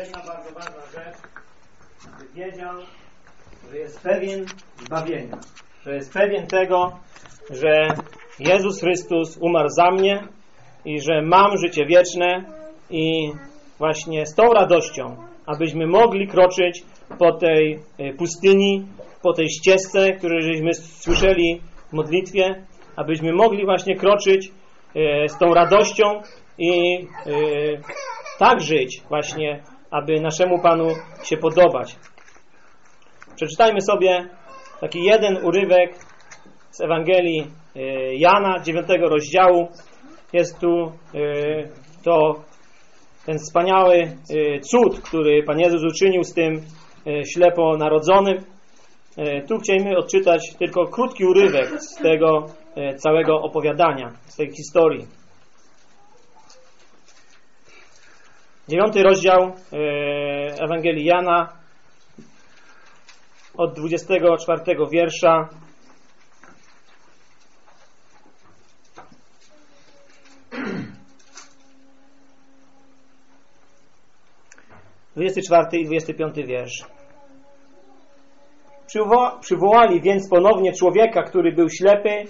Jedna bardzo ważna rzecz, by wiedział, że jest pewien zbawienia, że jest pewien tego, że Jezus Chrystus umarł za mnie i że mam życie wieczne i właśnie z tą radością, abyśmy mogli kroczyć po tej e, pustyni, po tej ścieżce, której żeśmy słyszeli w modlitwie, abyśmy mogli właśnie kroczyć e, z tą radością i e, tak żyć właśnie, aby naszemu Panu się podobać. Przeczytajmy sobie taki jeden urywek z Ewangelii Jana, 9 rozdziału. Jest tu to ten wspaniały cud, który Pan Jezus uczynił z tym ślepo narodzonym. Tu chcielibyśmy odczytać tylko krótki urywek z tego całego opowiadania, z tej historii. Dziewiąty rozdział Ewangelii Jana od 24 wiersza 24 i 25 wiersz. Przywoła, przywołali więc ponownie człowieka, który był ślepy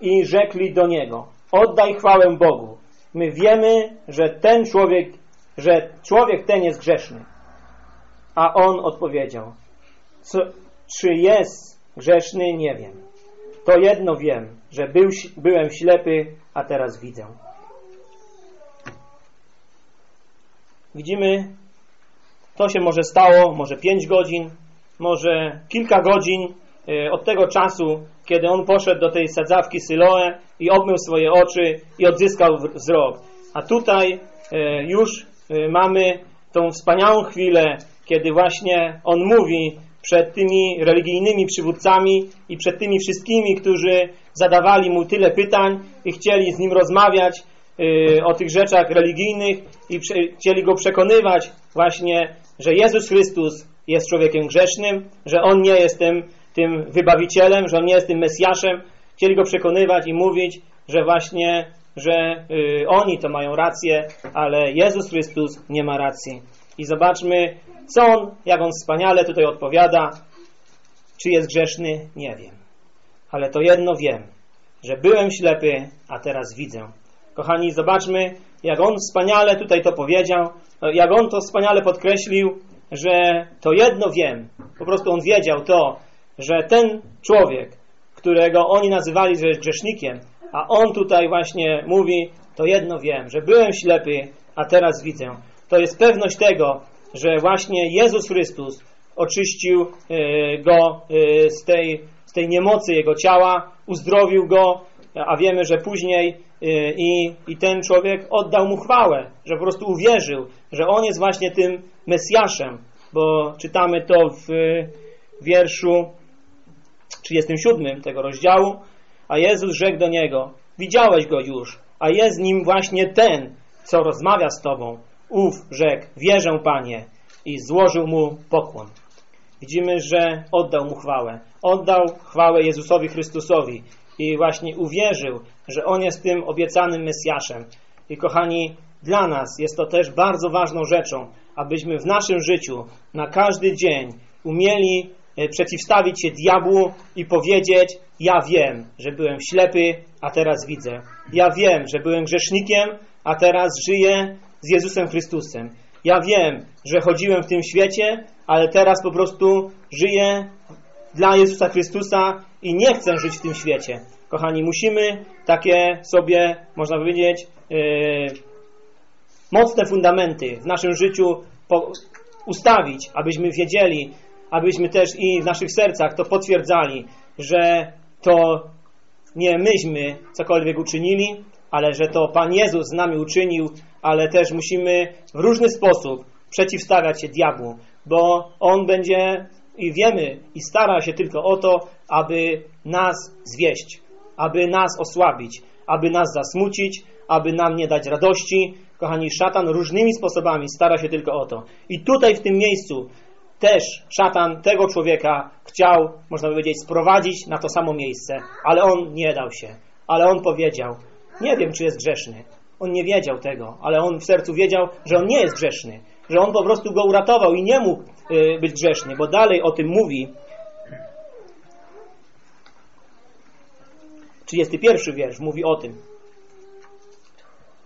i rzekli do niego: Oddaj chwałę Bogu. My wiemy, że ten człowiek, że człowiek ten jest grzeszny. A on odpowiedział: co, Czy jest grzeszny? Nie wiem. To jedno wiem, że był, byłem ślepy, a teraz widzę. Widzimy to się może stało, może pięć godzin, może kilka godzin e, od tego czasu, kiedy on poszedł do tej sadzawki Syloe i obmył swoje oczy i odzyskał wzrok. A tutaj e, już mamy tą wspaniałą chwilę, kiedy właśnie on mówi przed tymi religijnymi przywódcami i przed tymi wszystkimi, którzy zadawali mu tyle pytań i chcieli z nim rozmawiać o tych rzeczach religijnych i chcieli go przekonywać właśnie że Jezus Chrystus jest człowiekiem grzesznym, że On nie jest tym, tym wybawicielem, że On nie jest tym Mesjaszem. Chcieli Go przekonywać i mówić, że właśnie, że y, oni to mają rację, ale Jezus Chrystus nie ma racji. I zobaczmy, co On, jak On wspaniale tutaj odpowiada. Czy jest grzeszny? Nie wiem. Ale to jedno wiem, że byłem ślepy, a teraz widzę. Kochani, zobaczmy, jak on wspaniale tutaj to powiedział, jak on to wspaniale podkreślił, że to jedno wiem. Po prostu on wiedział to, że ten człowiek, którego oni nazywali, grzesznikiem, a on tutaj właśnie mówi, to jedno wiem, że byłem ślepy, a teraz widzę. To jest pewność tego, że właśnie Jezus Chrystus oczyścił e, go e, z tej, z tej niemocy jego ciała, uzdrowił go, a wiemy, że później Y, I, I ten człowiek oddał mu chwałę, że po prostu uwierzył, że on jest właśnie tym Mesjaszem, bo czytamy to w wierszu 37 tego rozdziału, a Jezus rzekł do niego, widziałeś go już, a jest nim właśnie ten, co rozmawia z tobą. Ów rzekł, wierzę Panie i złożył mu pokłon. Widzimy, że oddał mu chwałę. Oddał chwałę Jezusowi Chrystusowi i właśnie uwierzył, że On jest tym obiecanym Mesjaszem. I kochani, dla nas jest to też bardzo ważną rzeczą, abyśmy w naszym życiu na każdy dzień umieli przeciwstawić się diabłu i powiedzieć: Ja wiem, że byłem ślepy, a teraz widzę. Ja wiem, że byłem grzesznikiem, a teraz żyję z Jezusem Chrystusem. Ja wiem, że chodziłem w tym świecie, ale teraz po prostu żyję dla Jezusa Chrystusa i nie chcę żyć w tym świecie. Kochani, musimy takie sobie, można powiedzieć, yy, mocne fundamenty w naszym życiu ustawić, abyśmy wiedzieli, abyśmy też i w naszych sercach to potwierdzali, że to nie myśmy cokolwiek uczynili, ale że to Pan Jezus z nami uczynił, ale też musimy w różny sposób przeciwstawiać się diabłu, bo on będzie i wiemy i stara się tylko o to, aby nas zwieść, aby nas osłabić, aby nas zasmucić, aby nam nie dać radości. Kochani, szatan różnymi sposobami stara się tylko o to. I tutaj w tym miejscu też szatan tego człowieka chciał, można powiedzieć, sprowadzić na to samo miejsce, ale on nie dał się. Ale on powiedział, nie wiem, czy jest grzeszny. On nie wiedział tego, ale on w sercu wiedział, że on nie jest grzeszny. że on po prostu go uratował i nie mógł y, być grzeszny, bo dalej o tym mówi 31 wiersz mówi o tym.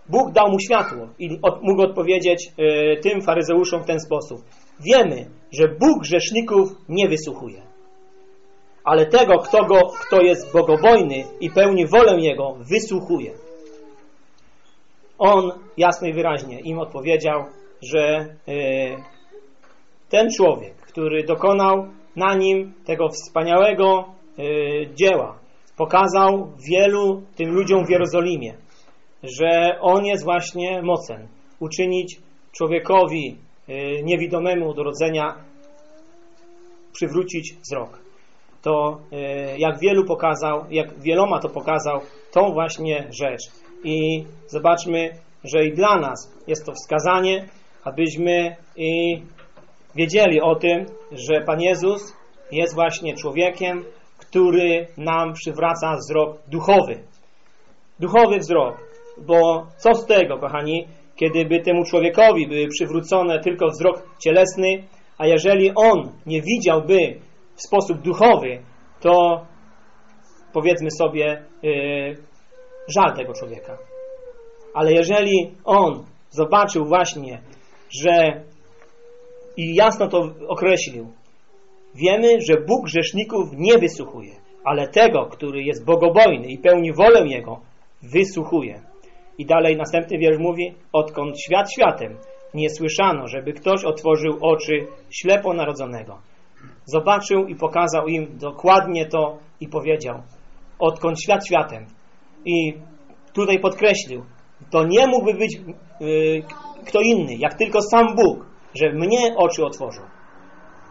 Bóg dał mu światło i mógł odpowiedzieć y, tym faryzeuszom w ten sposób. Wiemy, że Bóg grzeszników nie wysłuchuje. Ale tego, kto, go, kto jest bogobojny i pełni wolę Jego, wysłuchuje. On jasno i wyraźnie im odpowiedział, że y, ten człowiek, który dokonał na nim tego wspaniałego y, dzieła, pokazał wielu tym ludziom w Jerozolimie, że On jest właśnie mocen uczynić człowiekowi niewidomemu do rodzenia przywrócić wzrok. To y, jak wielu pokazał, jak wieloma to pokazał, tą właśnie rzecz. I zobaczmy, że i dla nas jest to wskazanie, abyśmy i wiedzieli o tym, że Pan Jezus jest właśnie człowiekiem, który nam przywraca wzrok duchowy. Duchowy wzrok, bo co z tego, kochani, kiedyby temu człowiekowi były przywrócone tylko wzrok cielesny, a jeżeli on nie widziałby w sposób duchowy, to powiedzmy sobie yy, żal tego człowieka. Ale jeżeli on zobaczył właśnie, że i jasno to określił, wiemy, że Bóg grzeszników nie wysłuchuje, ale tego, który jest bogobojny i pełni wolę Jego, wysłuchuje. I dalej następny wiersz mówi, odkąd świat światem nie słyszano, żeby ktoś otworzył oczy ślepo narodzonego. Zobaczył i pokazał im dokładnie to i powiedział, odkąd świat światem. I tutaj podkreślił, to nie mógłby być yy, kto inny, jak tylko sam Bóg, że mnie oczy otworzył.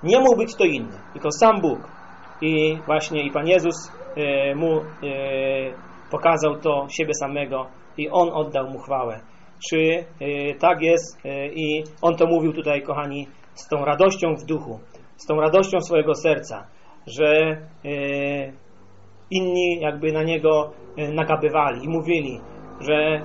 Nie mógł być to inny, tylko sam Bóg. I właśnie i Pan Jezus yy, mu yy, pokazał to siebie samego i On oddał mu chwałę. Czy yy, tak jest? I On to mówił tutaj, kochani, z tą radością w duchu, z tą radością swojego serca, że inni jakby na Niego nakabywali i mówili, że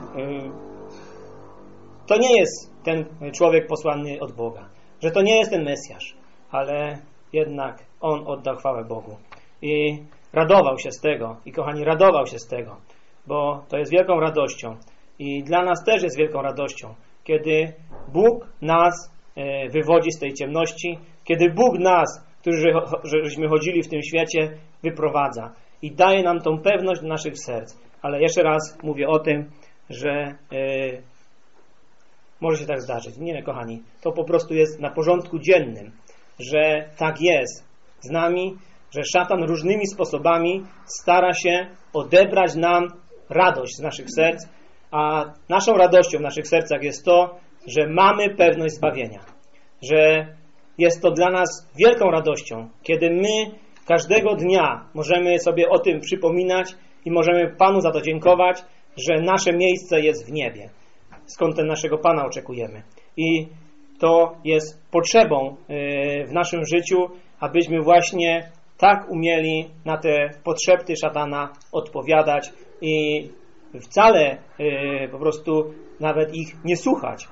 to nie jest ten człowiek posłany od Boga, że to nie jest ten Mesjasz, ale jednak on oddał chwałę Bogu. I radował się z tego, i kochani, radował się z tego, bo to jest wielką radością. I dla nas też jest wielką radością, kiedy Bóg nas e, wywodzi z tej ciemności, kiedy Bóg nas, którzy żeśmy chodzili w tym świecie, wyprowadza i daje nam tą pewność do naszych serc. Ale jeszcze raz mówię o tym, że e, może się tak zdarzyć. Nie, kochani, to po prostu jest na porządku dziennym, że tak jest z nami, że szatan różnymi sposobami stara się odebrać nam radość z naszych serc, a naszą radością w naszych sercach jest to, że mamy pewność zbawienia, że jest to dla nas wielką radością, kiedy my każdego dnia możemy sobie o tym przypominać i możemy Panu za to dziękować, że nasze miejsce jest w niebie skąd ten naszego Pana oczekujemy. I to jest potrzebą e, w naszym życiu, abyśmy właśnie tak umieli na te potrzeby szatana odpowiadać i wcale e, po prostu nawet ich nie słuchać.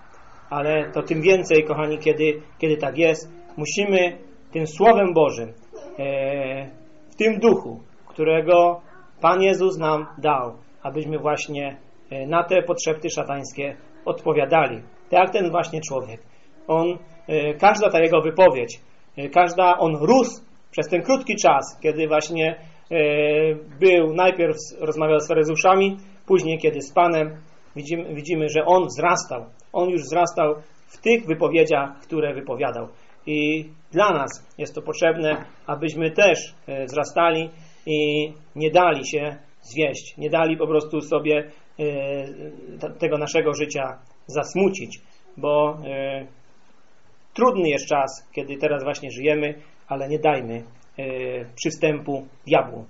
Ale to tym więcej, kochani, kiedy, kiedy tak jest, musimy tym Słowem Bożym, e, w tym duchu, którego Pan Jezus nam dał, abyśmy właśnie na te potrzeby szatańskie odpowiadali. Tak ten właśnie człowiek. On, e, każda ta jego wypowiedź, e, każda, on rósł przez ten krótki czas, kiedy właśnie e, był, najpierw rozmawiał z faryzeuszami, później kiedy z Panem, widzimy, widzimy, że on wzrastał. On już wzrastał w tych wypowiedziach, które wypowiadał. I dla nas jest to potrzebne, abyśmy też wzrastali i nie dali się zwieść, nie dali po prostu sobie E, tego naszego życia zasmucić, bo e, trudny jest czas, kiedy teraz właśnie żyjemy, ale nie dajmy e, przystępu diabłu.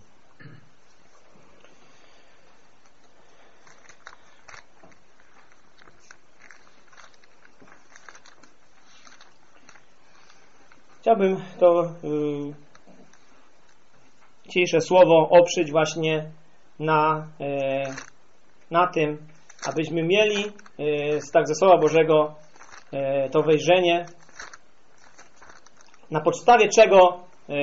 Chciałbym to dzisiejsze słowo oprzeć właśnie na na tym, abyśmy mieli e, z tak ze Słowa Bożego e, to wejrzenie, na podstawie czego e,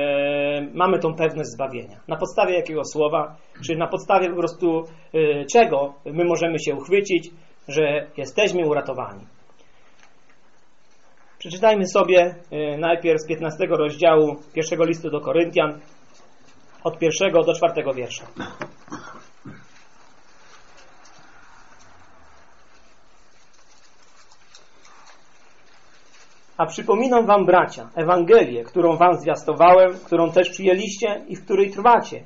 mamy tą pewność zbawienia. Na podstawie jakiego słowa, czy na podstawie po prostu e, czego my możemy się uchwycić, że jesteśmy uratowani. Przeczytajmy sobie najpierw z 15 rozdziału pierwszego listu do Koryntian, od pierwszego do czwartego wiersza. A przypominam wam, bracia, Ewangelię, którą wam zwiastowałem, którą też przyjęliście i w której trwacie,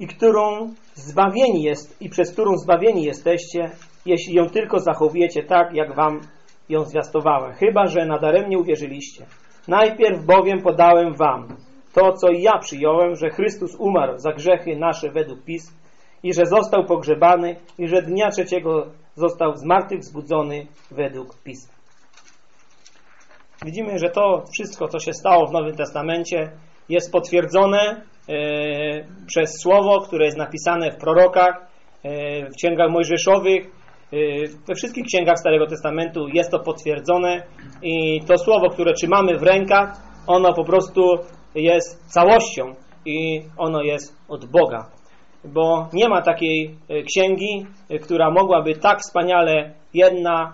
i którą zbawieni jest, i przez którą zbawieni jesteście, jeśli ją tylko zachowujecie tak, jak wam ją zwiastowałem, chyba że nadaremnie uwierzyliście. Najpierw bowiem podałem wam to, co ja przyjąłem, że Chrystus umarł za grzechy nasze według pism i że został pogrzebany i że dnia trzeciego został zmartwychwzbudzony według pism. Widzimy, że to wszystko, co się stało w Nowym Testamencie, jest potwierdzone e, przez słowo, które jest napisane w prorokach, e, w księgach mojżeszowych, e, we wszystkich księgach Starego Testamentu jest to potwierdzone i to słowo, które trzymamy w rękach, ono po prostu jest całością i ono jest od Boga. Bo nie ma takiej księgi, która mogłaby tak wspaniale jedna,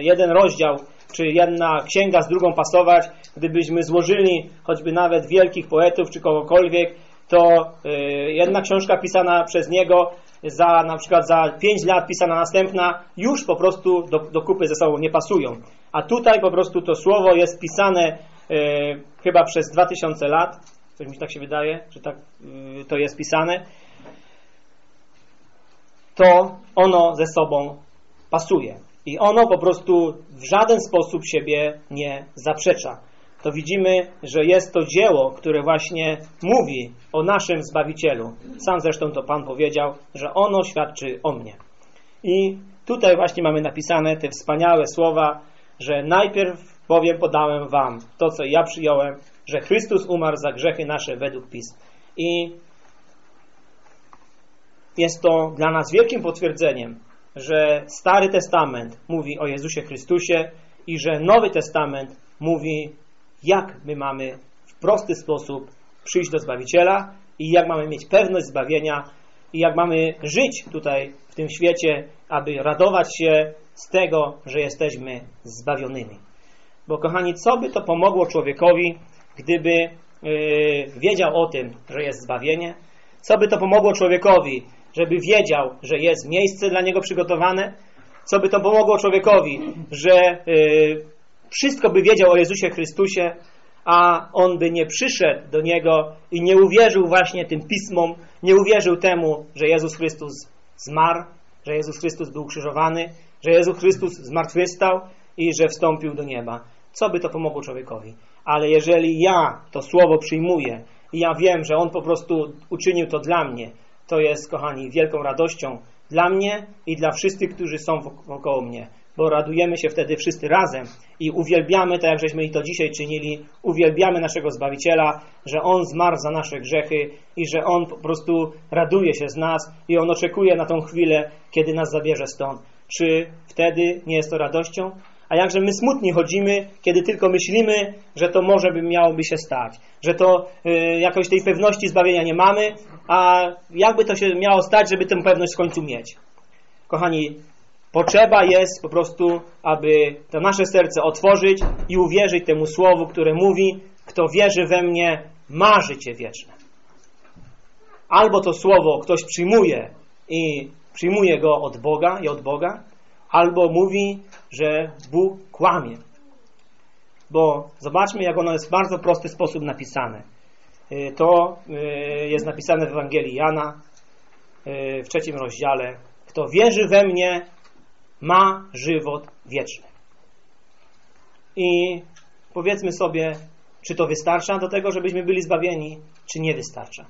jeden rozdział czy jedna księga z drugą pasować, gdybyśmy złożyli choćby nawet wielkich poetów czy kogokolwiek, to y, jedna książka pisana przez niego za na przykład za 5 lat pisana następna już po prostu do, do kupy ze sobą nie pasują. A tutaj po prostu to słowo jest pisane y, chyba przez 2000 lat, coś mi tak się wydaje, że tak y, to jest pisane, to ono ze sobą pasuje. I ono po prostu w żaden sposób siebie nie zaprzecza. To widzimy, że jest to dzieło, które właśnie mówi o naszym Zbawicielu. Sam zresztą to Pan powiedział, że ono świadczy o mnie. I tutaj właśnie mamy napisane te wspaniałe słowa, że najpierw bowiem podałem wam to, co ja przyjąłem, że Chrystus umarł za grzechy nasze według pism. I jest to dla nas wielkim potwierdzeniem, że Stary Testament mówi o Jezusie Chrystusie i że Nowy Testament mówi, jak my mamy w prosty sposób przyjść do Zbawiciela i jak mamy mieć pewność zbawienia i jak mamy żyć tutaj w tym świecie, aby radować się z tego, że jesteśmy zbawionymi. Bo kochani, co by to pomogło człowiekowi, gdyby yy, wiedział o tym, że jest zbawienie? Co by to pomogło człowiekowi, żeby wiedział, że jest miejsce dla niego przygotowane, co by to pomogło człowiekowi, że y, wszystko by wiedział o Jezusie Chrystusie, a on by nie przyszedł do niego i nie uwierzył właśnie tym pismom, nie uwierzył temu, że Jezus Chrystus zmarł, że Jezus Chrystus był krzyżowany, że Jezus Chrystus zmartwychwstał i że wstąpił do nieba. Co by to pomogło człowiekowi? Ale jeżeli ja to słowo przyjmuję i ja wiem, że On po prostu uczynił to dla mnie, to jest, kochani, wielką radością dla mnie i dla wszystkich, którzy są wokoło mnie, bo radujemy się wtedy wszyscy razem i uwielbiamy, tak jak żeśmy i to dzisiaj czynili, uwielbiamy naszego Zbawiciela, że On zmarł za nasze grzechy i że On po prostu raduje się z nas i On oczekuje na tą chwilę, kiedy nas zabierze stąd. Czy wtedy nie jest to radością? A jakże my smutni chodzimy, kiedy tylko myślimy, że to może by miałoby się stać, że to y, jakoś tej pewności zbawienia nie mamy, a jakby to się miało stać, żeby tę pewność w końcu mieć. Kochani, potrzeba jest po prostu, aby to nasze serce otworzyć i uwierzyć temu słowu, które mówi, kto wierzy we mnie, ma życie wieczne. Albo to słowo ktoś przyjmuje i przyjmuje go od Boga i od Boga, albo mówi, że Bóg kłamie. Bo zobaczmy, jak ono jest w bardzo prosty sposób napisane. Y, to y, jest napisane w Ewangelii Jana y, w trzecim rozdziale. Kto wierzy we mnie, ma żywot wieczny. I powiedzmy sobie, czy to wystarcza do tego, żebyśmy byli zbawieni, czy nie wystarcza.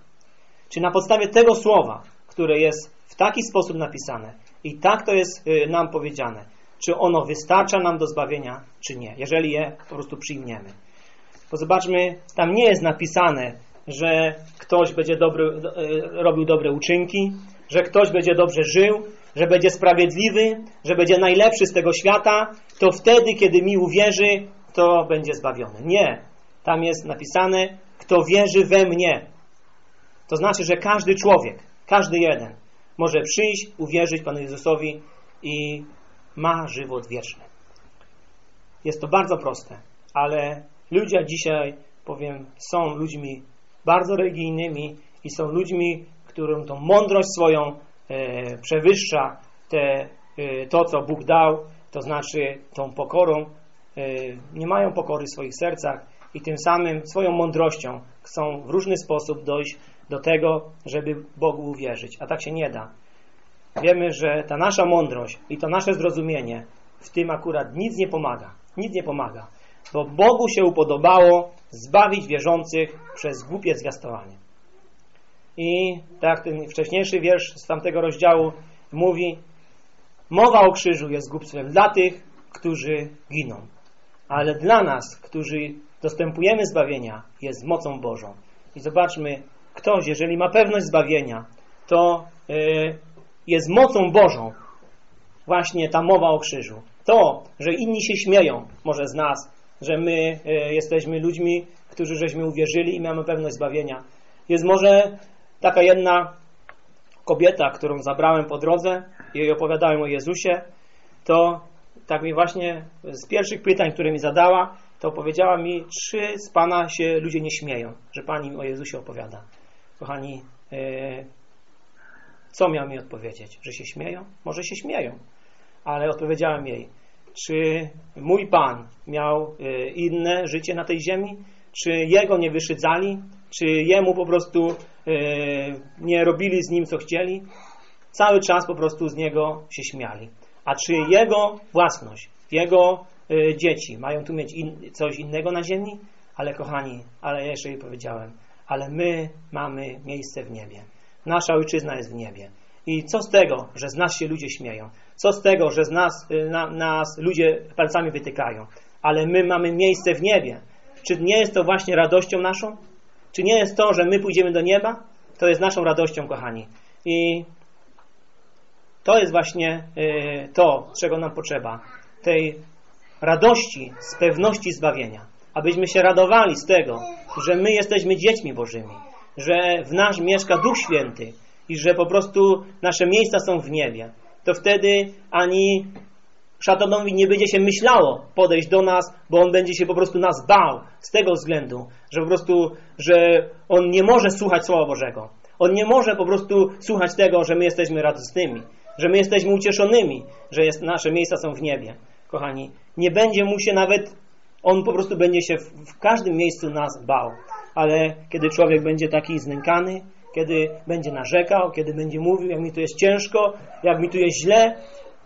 Czy na podstawie tego słowa, które jest w taki sposób napisane i tak to jest nam powiedziane, czy ono wystarcza nam do zbawienia, czy nie, jeżeli je po prostu przyjmiemy. Bo zobaczmy, tam nie jest napisane, że ktoś będzie dobry, e, robił dobre uczynki, że ktoś będzie dobrze żył że będzie sprawiedliwy, że będzie najlepszy z tego świata, to wtedy, kiedy mi uwierzy, to będzie zbawiony. Nie. Tam jest napisane, kto wierzy we mnie. To znaczy, że każdy człowiek, każdy jeden może przyjść, uwierzyć Panu Jezusowi i ma żywot wieczny. Jest to bardzo proste, ale ludzie dzisiaj, powiem, są ludźmi bardzo religijnymi i są ludźmi, którym tą mądrość swoją e, przewyższa te, e, to, co Bóg dał, to znaczy tą pokorą. E, nie mają pokory w swoich sercach i tym samym swoją mądrością chcą w różny sposób dojść do tego, żeby Bogu uwierzyć. A tak się nie da. Wiemy, że ta nasza mądrość i to nasze zrozumienie w tym akurat nic nie pomaga. Nic nie pomaga. Bo Bogu się upodobało zbawić wierzących przez głupie zwiastowanie. I tak ten wcześniejszy wiersz z tamtego rozdziału mówi, mowa o krzyżu jest głupstwem dla tych, którzy giną. Ale dla nas, którzy dostępujemy zbawienia, jest mocą Bożą. I zobaczmy, ktoś, jeżeli ma pewność zbawienia, to yy, jest mocą Bożą właśnie ta mowa o krzyżu. To, że inni się śmieją może z nas, że my yy, jesteśmy ludźmi, którzy żeśmy uwierzyli i mamy pewność zbawienia. Jest może taka jedna kobieta, którą zabrałem po drodze i jej opowiadałem o Jezusie, to tak mi właśnie z pierwszych pytań, które mi zadała, to powiedziała mi, czy z Pana się ludzie nie śmieją, że Pani o Jezusie opowiada. Kochani, yy, co miał mi odpowiedzieć? Że się śmieją? Może się śmieją, ale odpowiedziałem jej, czy mój Pan miał yy, inne życie na tej ziemi? Czy Jego nie wyszydzali? Czy Jemu po prostu yy, nie robili z Nim, co chcieli? Cały czas po prostu z Niego się śmiali. A czy Jego własność, Jego dzieci mają tu mieć coś innego na ziemi, ale kochani, ale jeszcze jej powiedziałem, ale my mamy miejsce w niebie. Nasza ojczyzna jest w niebie. I co z tego, że z nas się ludzie śmieją? Co z tego, że z nas, y, na, nas ludzie palcami wytykają? Ale my mamy miejsce w niebie. Czy nie jest to właśnie radością naszą? Czy nie jest to, że my pójdziemy do nieba? To jest naszą radością, kochani. I to jest właśnie y, to, czego nam potrzeba. Tej radości, z pewności zbawienia. Abyśmy się radowali z tego, że my jesteśmy dziećmi Bożymi, że w nas mieszka Duch Święty i że po prostu nasze miejsca są w niebie. To wtedy ani szatanowi nie będzie się myślało podejść do nas, bo on będzie się po prostu nas bał z tego względu, że po prostu, że on nie może słuchać Słowa Bożego. On nie może po prostu słuchać tego, że my jesteśmy radosnymi, że my jesteśmy ucieszonymi, że jest, nasze miejsca są w niebie kochani, nie będzie mu się nawet, on po prostu będzie się w, każdym miejscu nas bał. Ale kiedy człowiek będzie taki znękany, kiedy będzie narzekał, kiedy będzie mówił, jak mi tu jest ciężko, jak mi tu jest źle,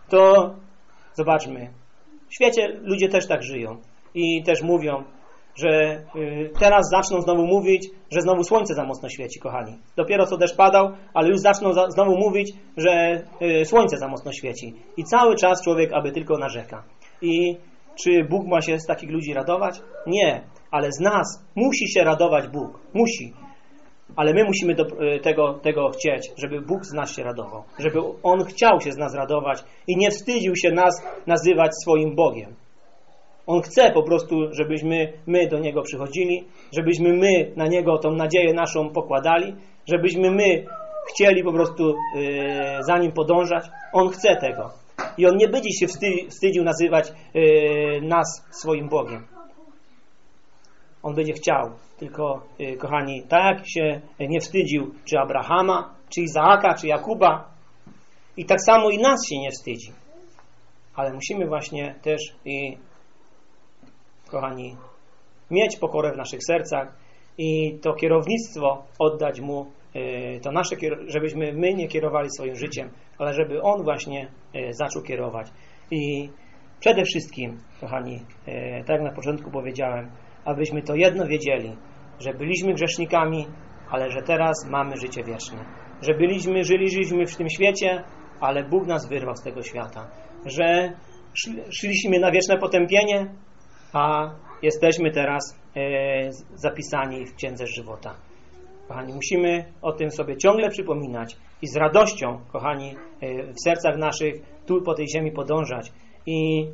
to zobaczmy. W świecie ludzie też tak żyją i też mówią, że y, teraz zaczną znowu mówić, że znowu słońce za mocno świeci, kochani. Dopiero co deszcz padał, ale już zaczną znowu mówić, że y, słońce za mocno świeci. I cały czas człowiek aby tylko narzeka. I czy Bóg ma się z takich ludzi radować? Nie, ale z nas musi się radować Bóg. Musi. Ale my musimy do, e, tego, tego chcieć, żeby Bóg z nas się radował. Żeby On chciał się z nas radować i nie wstydził się nas nazywać swoim Bogiem. On chce po prostu, żebyśmy my do Niego przychodzili, żebyśmy my na Niego tą nadzieję naszą pokładali, żebyśmy my chcieli po prostu yy, za Nim podążać. On chce tego. I on nie będzie się wstydził nazywać yy, nas swoim Bogiem. On będzie chciał. Tylko, yy, kochani, tak się nie wstydził czy Abrahama, czy Izaaka, czy Jakuba. I tak samo i nas się nie wstydzi. Ale musimy właśnie też i, kochani, mieć pokorę w naszych sercach i to kierownictwo oddać Mu E, to nasze, żebyśmy my nie kierowali swoim życiem, ale żeby On właśnie e, zaczął kierować. I przede wszystkim, kochani, e, tak jak na początku powiedziałem, abyśmy to jedno wiedzieli, że byliśmy grzesznikami, ale że teraz mamy życie wieczne. Że byliśmy, żyli, żyliśmy w tym świecie, ale Bóg nas wyrwał z tego świata. Że szliśmy na wieczne potępienie, a jesteśmy teraz zapisani w Księdze Żywota. Kochani, musimy o tym sobie ciągle przypominać i z radością, kochani, w sercach naszych tu po tej ziemi podążać i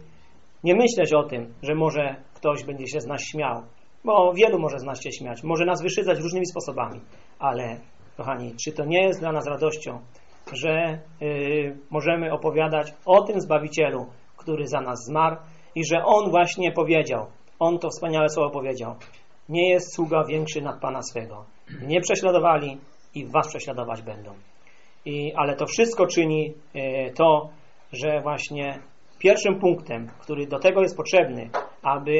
nie myśleć o tym, że może ktoś będzie się z nas śmiał, bo wielu może z nas się śmiać, może nas wyszydzać różnymi sposobami, ale kochani, czy to nie jest dla nas radością, że yy, możemy opowiadać o tym Zbawicielu, który za nas zmarł i że On właśnie powiedział, On to wspaniałe słowo powiedział, nie jest sługa większy nad Pana swego. Nie prześladowali i was prześladować będą. I, ale to wszystko czyni yy, to, że właśnie pierwszym punktem, który do tego jest potrzebny, aby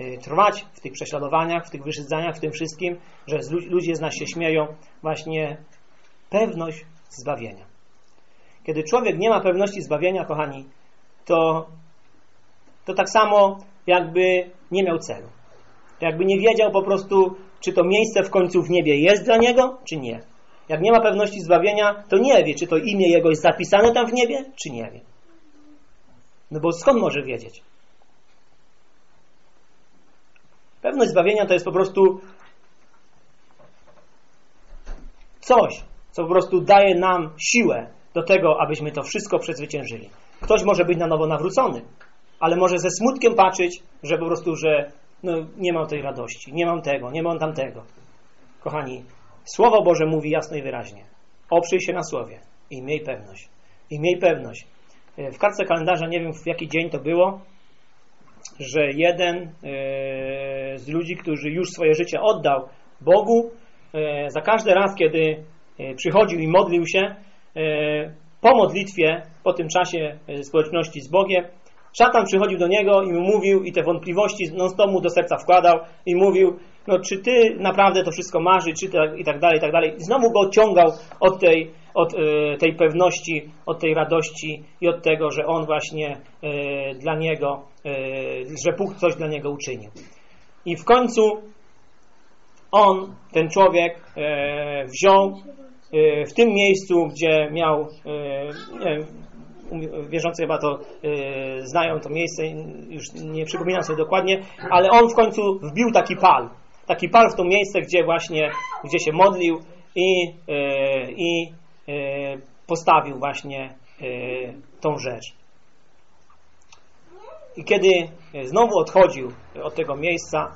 y, trwać w tych prześladowaniach, w tych wyszydzaniach, w tym wszystkim, że ludzie z nas się śmieją, właśnie pewność zbawienia. Kiedy człowiek nie ma pewności zbawienia, kochani, to, to tak samo jakby nie miał celu. Jakby nie wiedział po prostu, czy to miejsce w końcu w niebie jest dla niego, czy nie. Jak nie ma pewności zbawienia, to nie wie, czy to imię jego jest zapisane tam w niebie, czy nie wie. No bo skąd może wiedzieć? Pewność zbawienia to jest po prostu coś, co po prostu daje nam siłę do tego, abyśmy to wszystko przezwyciężyli. Ktoś może być na nowo nawrócony, ale może ze smutkiem patrzeć, że po prostu, że no, nie mam tej radości, nie mam tego, nie mam tamtego. Kochani, Słowo Boże mówi jasno i wyraźnie. Oprzyj się na Słowie i miej pewność. I miej pewność, E, w kartce kalendarza, nie wiem w jaki dzień to było, że jeden e, z ludzi, którzy już swoje życie oddał Bogu, e, za każdy raz, kiedy przychodził i modlił się, po modlitwie, po tym czasie społeczności z Bogiem, szatan przychodził do niego i mu mówił i te wątpliwości non stop mu do serca wkładał i mówił, no czy ty naprawdę to wszystko masz czy tak, i tak dalej, i tak dalej. I znowu go odciągał od tej od e, tej pewności, od tej radości i od tego, że On właśnie e, dla niego, e, że Bóg coś dla niego uczynił. I w końcu on, ten człowiek, wziął w tym miejscu, gdzie miał, wierzący chyba to znają to miejsce, już nie przypominam sobie dokładnie, ale on w końcu wbił taki pal. Taki pal w to miejsce, gdzie właśnie, gdzie się modlił i, i E, postawił właśnie tą rzecz. I kiedy znowu odchodził od tego miejsca,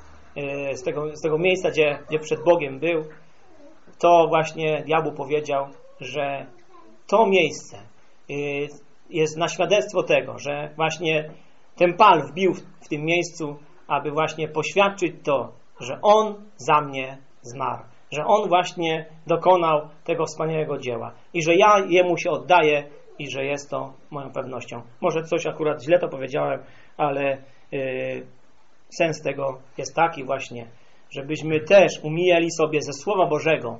z tego, z tego miejsca, gdzie, gdzie przed Bogiem był, to właśnie diabł powiedział, że to miejsce jest na świadectwo tego, że właśnie ten Pal wbił w, tym miejscu, aby właśnie poświadczyć to, że On za mnie zmarł że On właśnie dokonał tego wspaniałego dzieła i że ja Jemu się oddaję i że jest to moją pewnością. Może coś akurat źle to powiedziałem, ale yy, sens tego jest taki właśnie, żebyśmy też umieli sobie ze Słowa Bożego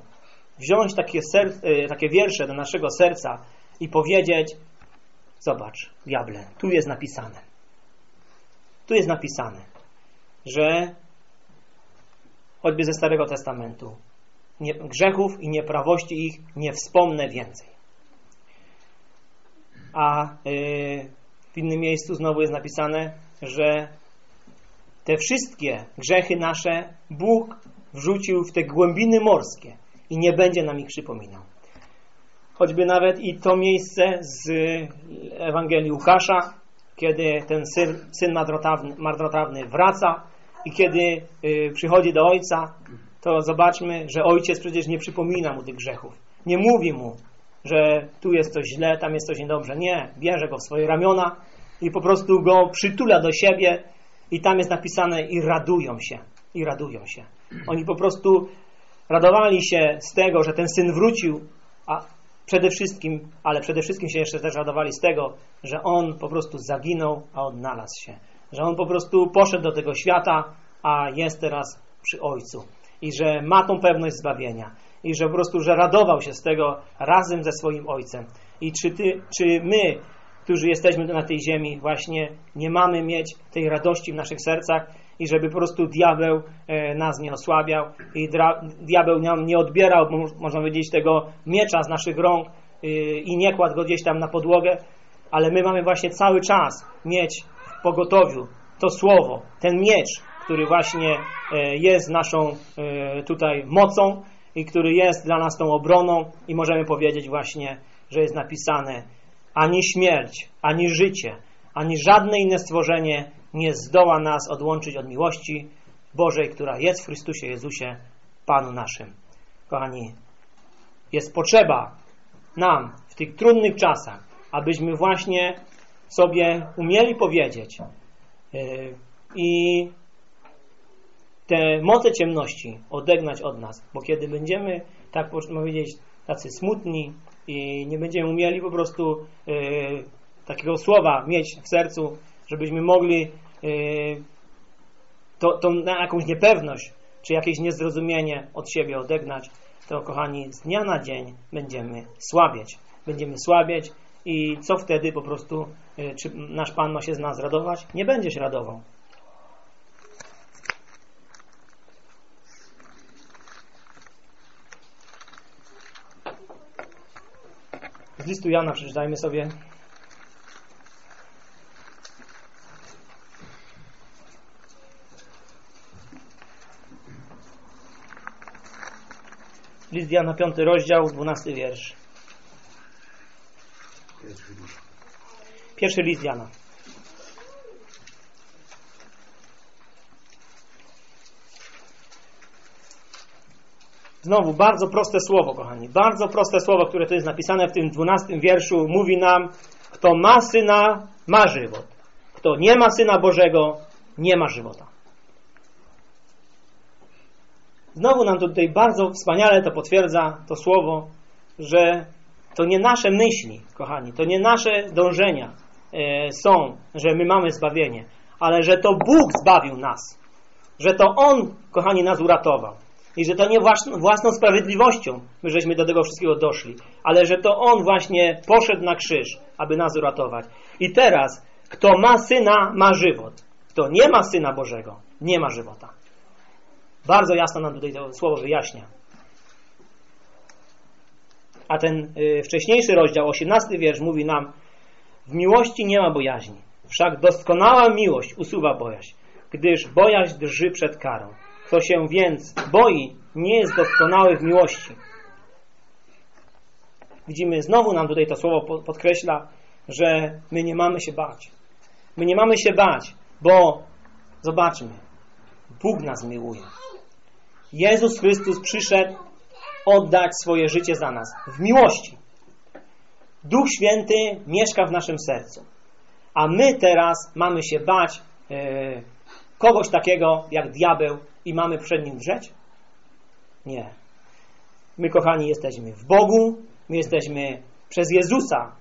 wziąć takie, yy, takie wiersze do naszego serca i powiedzieć zobacz, diable, tu jest napisane. Tu jest napisane, że choćby ze Starego Testamentu, nie, grzechów i nieprawości ich nie wspomnę więcej. A yy, w innym miejscu znowu jest napisane, że te wszystkie grzechy nasze Bóg wrzucił w te głębiny morskie i nie będzie nam ich przypominał. Choćby nawet i to miejsce z Ewangelii Łukasza, kiedy ten syn, syn marnotrawny, marnotrawny wraca i kiedy y, przychodzi do ojca, to zobaczmy, że ojciec przecież nie przypomina mu tych grzechów. Nie mówi mu, że tu jest coś źle, tam jest coś niedobrze. Nie, bierze go w swoje ramiona i po prostu go przytula do siebie i tam jest napisane i radują się. I radują się. Oni po prostu radowali się z tego, że ten syn wrócił, a przede wszystkim, ale przede wszystkim się jeszcze też radowali z tego, że on po prostu zaginął, a odnalazł się. Że on po prostu poszedł do tego świata, a jest teraz przy Ojcu i że ma tą pewność zbawienia i że po prostu, że radował się z tego razem ze swoim Ojcem. I czy, ty, czy my, którzy jesteśmy na tej ziemi, właśnie nie mamy mieć tej radości w naszych sercach i żeby po prostu diabeł e, nas nie osłabiał i diabeł nam nie odbierał, można powiedzieć, tego miecza z naszych rąk e, i nie kładł go gdzieś tam na podłogę, ale my mamy właśnie cały czas mieć w pogotowiu to słowo, ten miecz, który właśnie e, jest naszą tutaj mocą i który jest dla nas tą obroną i możemy powiedzieć właśnie, że jest napisane ani śmierć, ani życie, ani żadne inne stworzenie nie zdoła nas odłączyć od miłości Bożej, która jest w Chrystusie Jezusie, Panu naszym. Kochani, jest potrzeba nam w tych trudnych czasach, abyśmy właśnie sobie umieli powiedzieć yy, i te moce ciemności odegnać od nas, bo kiedy będziemy, tak można powiedzieć, tacy smutni i nie będziemy umieli po prostu yy, takiego słowa mieć w sercu, żebyśmy mogli yy, to, tą jakąś niepewność, czy jakieś niezrozumienie od siebie odegnać, to kochani, z dnia na dzień będziemy słabieć. Będziemy słabieć i co wtedy po prostu, y, czy nasz Pan ma się z nas radować? Nie będzie się radował. Z listu Jana przeczytajmy sobie List Jana, 5 rozdział, 12 wiersz. Pierwszy list Jana. Znowu bardzo proste słowo, kochani. Bardzo proste słowo, które tu jest napisane w tym 12 wierszu, mówi nam, kto ma syna, ma żywot. Kto nie ma syna Bożego, nie ma żywota. Znowu nam tutaj bardzo wspaniale to potwierdza to słowo, że to nie nasze myśli, kochani, to nie nasze dążenia e, są, że my mamy zbawienie, ale że to Bóg zbawił nas, że to On, kochani, nas uratował i że to nie własną, własną sprawiedliwością my żeśmy do tego wszystkiego doszli, ale że to On właśnie poszedł na krzyż, aby nas uratować. I teraz, kto ma Syna, ma żywot. Kto nie ma Syna Bożego, nie ma żywota. Bardzo jasno nam tutaj to słowo wyjaśnia. A ten y, wcześniejszy rozdział, 18 wiersz, mówi nam: W miłości nie ma bojaźni, wszak doskonała miłość usuwa bojaźń, gdyż bojaźń drży przed karą. Kto się więc boi, nie jest doskonały w miłości. Widzimy, znowu nam tutaj to słowo podkreśla, że my nie mamy się bać. My nie mamy się bać, bo zobaczmy, Bóg nas miłuje. Jezus Chrystus przyszedł oddać swoje życie za nas w miłości. Duch Święty mieszka w naszym sercu. A my teraz mamy się bać e, kogoś takiego jak diabeł i mamy przed nim drzeć? Nie. My, kochani, jesteśmy w Bogu, my jesteśmy przez Jezusa,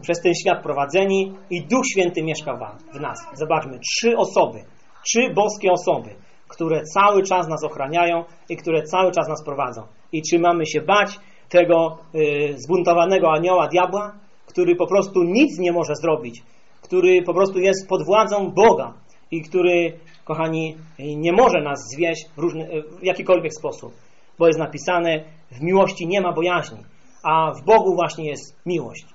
przez ten świat prowadzeni i Duch Święty mieszka w nas. Zobaczmy, trzy osoby, trzy boskie osoby które cały czas nas ochraniają i które cały czas nas prowadzą. I czy mamy się bać tego y, zbuntowanego anioła diabła, który po prostu nic nie może zrobić, który po prostu jest pod władzą Boga i który, kochani, nie może nas zwieść w, różny, w jakikolwiek sposób, bo jest napisane, w miłości nie ma bojaźni, a w Bogu właśnie jest miłość.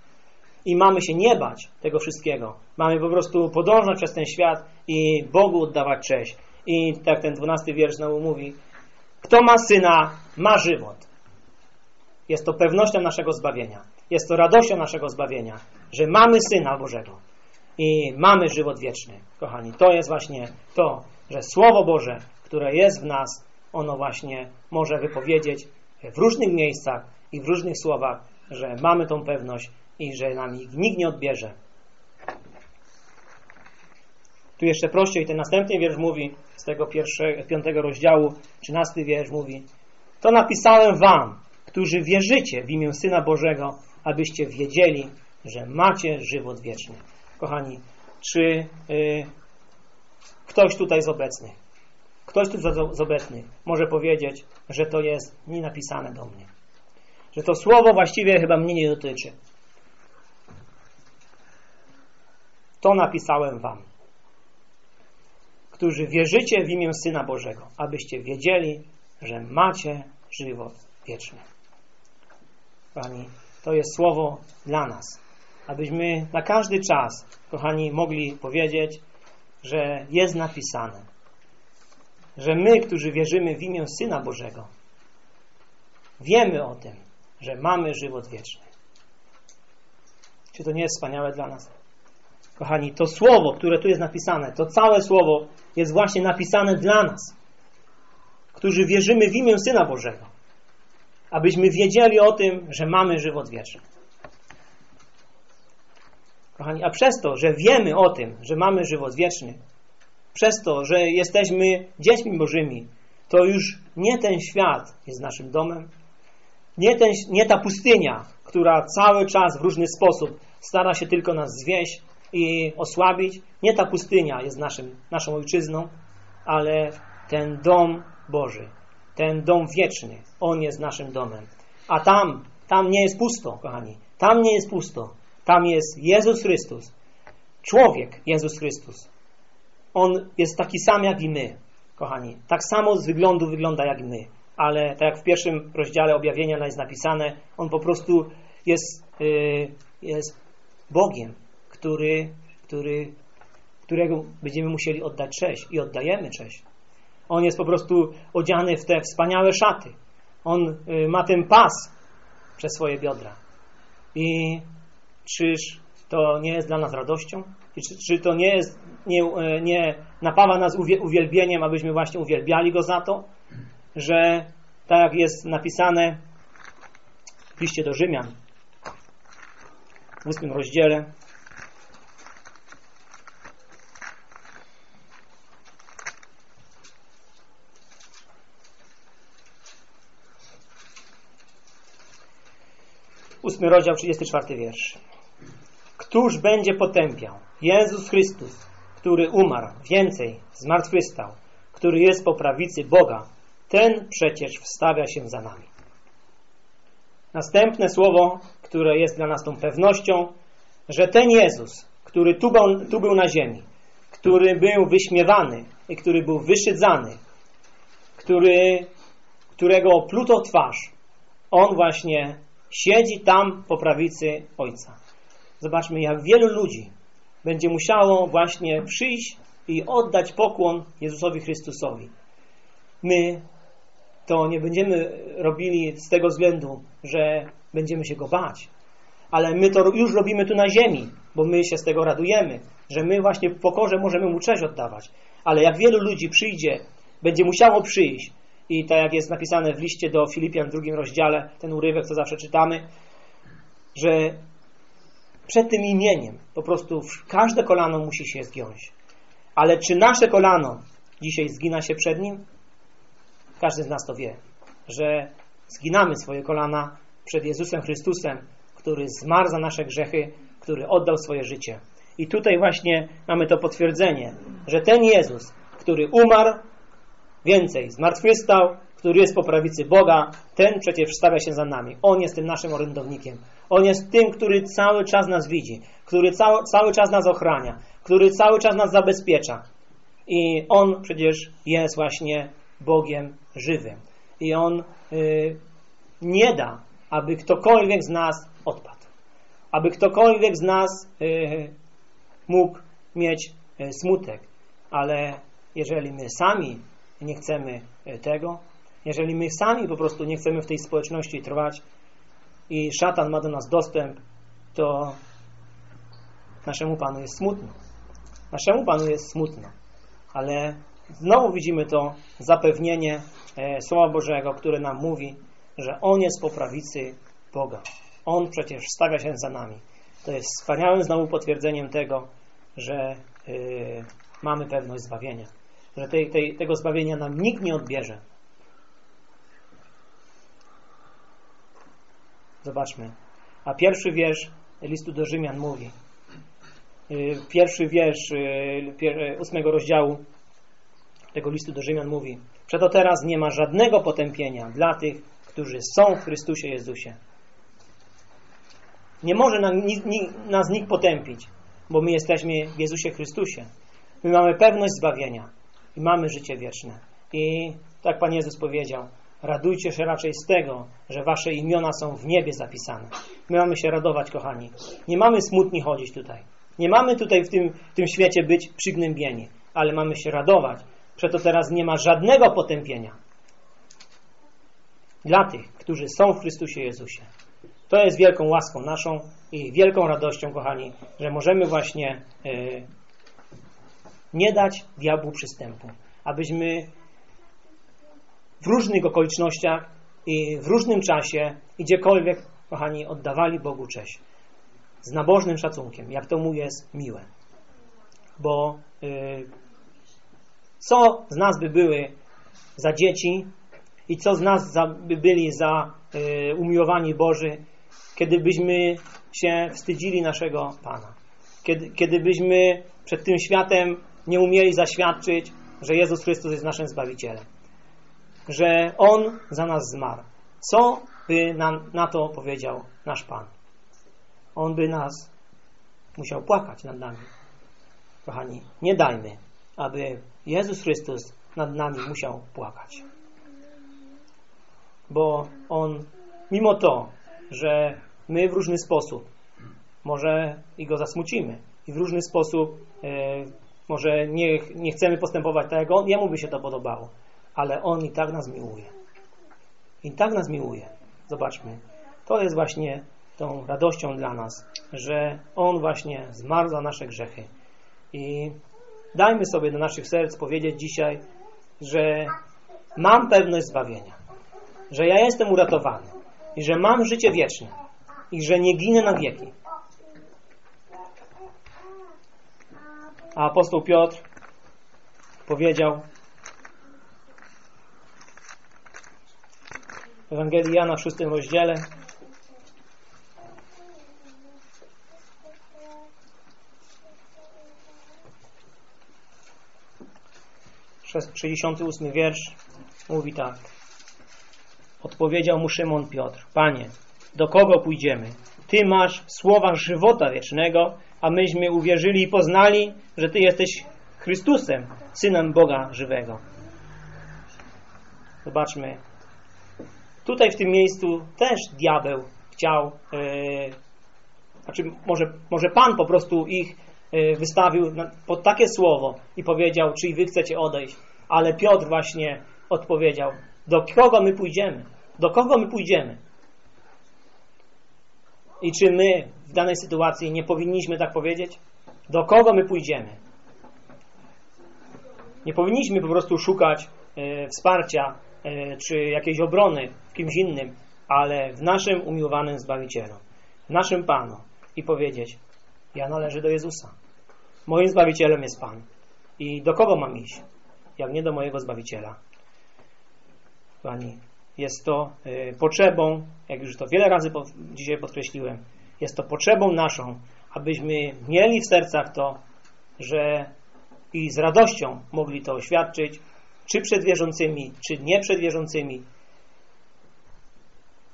I mamy się nie bać tego wszystkiego. Mamy po prostu podążać przez ten świat i Bogu oddawać cześć. I tak ten dwunasty wiersz znowu mówi, kto ma syna, ma żywot. Jest to pewnością naszego zbawienia. Jest to radością naszego zbawienia, że mamy Syna Bożego i mamy żywot wieczny. Kochani, to jest właśnie to, że Słowo Boże, które jest w nas, ono właśnie może wypowiedzieć w różnych miejscach i w różnych słowach, że mamy tą pewność i że nam ich nikt nie odbierze. Tu jeszcze prościej ten następny wiersz mówi, z tego pierwszego, piątego rozdziału, trzynasty wiersz mówi To napisałem wam, którzy wierzycie w imię Syna Bożego, abyście wiedzieli, że macie żywot wieczny. Kochani, czy y, ktoś tutaj z obecnych, ktoś tu z obecnych może powiedzieć, że to jest nie napisane do mnie. Że to słowo właściwie chyba mnie nie dotyczy. To napisałem wam którzy wierzycie w imię Syna Bożego, abyście wiedzieli, że macie żywot wieczny. Kochani, to jest słowo dla nas, abyśmy na każdy czas, kochani, mogli powiedzieć, że jest napisane, że my, którzy wierzymy w imię Syna Bożego, wiemy o tym, że mamy żywot wieczny. Czy to nie jest wspaniałe dla nas? Kochani, to słowo, które tu jest napisane, to całe słowo jest właśnie napisane dla nas, którzy wierzymy w imię Syna Bożego, abyśmy wiedzieli o tym, że mamy żywot wieczny. Kochani, a przez to, że wiemy o tym, że mamy żywot wieczny, przez to, że jesteśmy dziećmi Bożymi, to już nie ten świat jest naszym domem, nie, ten, nie ta pustynia, która cały czas w różny sposób stara się tylko nas zwieść i osłabić. Nie ta pustynia jest naszym, naszą ojczyzną, ale ten dom Boży, ten dom wieczny, on jest naszym domem. A tam, tam nie jest pusto, kochani. Tam nie jest pusto. Tam jest Jezus Chrystus. Człowiek Jezus Chrystus. On jest taki sam jak i my, kochani. Tak samo z wyglądu wygląda jak my. Ale tak jak w pierwszym rozdziale objawienia jest napisane, on po prostu jest, yy, jest Bogiem, który, który, którego będziemy musieli oddać cześć i oddajemy cześć. On jest po prostu odziany w te wspaniałe szaty. On y, ma ten pas przez swoje biodra. I czyż to nie jest dla nas radością? I czy, czy to nie, jest, nie, y, nie napawa nas uwielbieniem, abyśmy właśnie uwielbiali Go za to, że tak jak jest napisane w liście do Rzymian w ósmym rozdziale Ósmy rozdział, 34 wiersz. Któż będzie potępiał? Jezus Chrystus, który umarł, więcej, zmartwychwstał, który jest po prawicy Boga, ten przecież wstawia się za nami. Następne słowo, które jest dla nas tą pewnością, że ten Jezus, który tu był, tu był na ziemi, który był wyśmiewany i który był wyszydzany, który, którego pluto twarz, on właśnie siedzi tam po prawicy Ojca. Zobaczmy, jak wielu ludzi będzie musiało właśnie przyjść i oddać pokłon Jezusowi Chrystusowi. My to nie będziemy robili z tego względu, że będziemy się Go bać, ale my to już robimy tu na ziemi, bo my się z tego radujemy, że my właśnie w pokorze możemy Mu cześć oddawać. Ale jak wielu ludzi przyjdzie, będzie musiało przyjść i tak jak jest napisane w liście do Filipian w drugim rozdziale, ten urywek, co zawsze czytamy, że przed tym imieniem po prostu każde kolano musi się zgiąć. Ale czy nasze kolano dzisiaj zgina się przed nim? Każdy z nas to wie, że zginamy swoje kolana przed Jezusem Chrystusem, który zmarł za nasze grzechy, który oddał swoje życie. I tutaj właśnie mamy to potwierdzenie, że ten Jezus, który umarł, Więcej, zmartwychwstał, który jest po prawicy Boga, ten przecież wstawia się za nami. On jest tym naszym orędownikiem. On jest tym, który cały czas nas widzi, który cały, cały czas nas ochrania, który cały czas nas zabezpiecza. I On przecież jest właśnie Bogiem żywym. I On y, nie da, aby ktokolwiek z nas odpadł. Aby ktokolwiek z nas y, mógł mieć y, smutek. Ale jeżeli my sami nie chcemy e, tego, jeżeli my sami po prostu nie chcemy w tej społeczności trwać i szatan ma do nas dostęp, to naszemu Panu jest smutno. Naszemu Panu jest smutno. Ale znowu widzimy to zapewnienie e, Słowa Bożego, które nam mówi, że On jest po prawicy Boga. On przecież stawia się za nami. To jest wspaniałym znowu potwierdzeniem tego, że yy, mamy pewność zbawienia że tej, tej, tego zbawienia nam nikt nie odbierze. Zobaczmy. A pierwszy wiersz listu do Rzymian mówi. Y, pierwszy wiersz y, y, ósmego rozdziału tego listu do Rzymian mówi. Przeto teraz nie ma żadnego potępienia dla tych, którzy są w Chrystusie Jezusie. Nie może nas nikt potępić, bo my jesteśmy w Jezusie Chrystusie. My mamy pewność zbawienia i mamy życie wieczne. I tak Pan Jezus powiedział, radujcie się raczej z tego, że wasze imiona są w niebie zapisane. My mamy się radować, kochani. Nie mamy smutni chodzić tutaj. Nie mamy tutaj w tym, w tym świecie być przygnębieni, ale mamy się radować. Przeto teraz nie ma żadnego potępienia dla tych, którzy są w Chrystusie Jezusie. To jest wielką łaską naszą i wielką radością, kochani, że możemy właśnie e, nie dać diabłu przystępu, abyśmy w różnych okolicznościach i w różnym czasie i gdziekolwiek, kochani, oddawali Bogu cześć. Z nabożnym szacunkiem, jak to mu jest miłe. Bo yy, co z nas by były za dzieci i co z nas za, by byli za yy, umiłowani Boży, kiedy byśmy się wstydzili naszego Pana. Kiedy, kiedy byśmy przed tym światem nie umieli zaświadczyć, że Jezus Chrystus jest naszym Zbawicielem. Że On za nas zmarł. Co by nam na to powiedział nasz Pan? On by nas musiał płakać nad nami. Kochani, nie dajmy, aby Jezus Chrystus nad nami musiał płakać. Bo On, mimo to, że my w różny sposób może i Go zasmucimy i w różny sposób e, może nie, nie chcemy postępować tak, jak on, Jemu by się to podobało, ale On i tak nas miłuje. I tak nas miłuje. Zobaczmy. To jest właśnie tą radością dla nas, że On właśnie zmarł za nasze grzechy. I dajmy sobie do naszych serc powiedzieć dzisiaj, że mam pewność zbawienia, że ja jestem uratowany i że mam życie wieczne i że nie ginę na wieki. A apostoł Piotr powiedział w Ewangelii Jana w szóstym rozdziale przez 68 wiersz mówi tak. Odpowiedział mu Szymon Piotr: Panie, do kogo pójdziemy? Ty masz słowa żywota wiecznego, a myśmy uwierzyli i poznali, że Ty jesteś Chrystusem, Synem Boga żywego. Zobaczmy. Tutaj w tym miejscu też diabeł chciał, yy, znaczy może, może Pan po prostu ich yy, wystawił na, pod takie słowo i powiedział, czy Wy chcecie odejść. Ale Piotr właśnie odpowiedział, do kogo my pójdziemy? Do kogo my pójdziemy? I czy my w danej sytuacji nie powinniśmy tak powiedzieć? Do kogo my pójdziemy? Nie powinniśmy po prostu szukać e, wsparcia e, czy jakiejś obrony w kimś innym, ale w naszym umiłowanym Zbawicielu, w naszym Panu i powiedzieć: Ja należę do Jezusa. Moim Zbawicielem jest Pan. I do kogo mam iść? Jak nie do mojego Zbawiciela. Pani, jest to y, potrzebą, jak już to wiele razy dzisiaj podkreśliłem, jest to potrzebą naszą, abyśmy mieli w sercach to, że i z radością mogli to oświadczyć, czy przed wierzącymi, czy nie przed wierzącymi,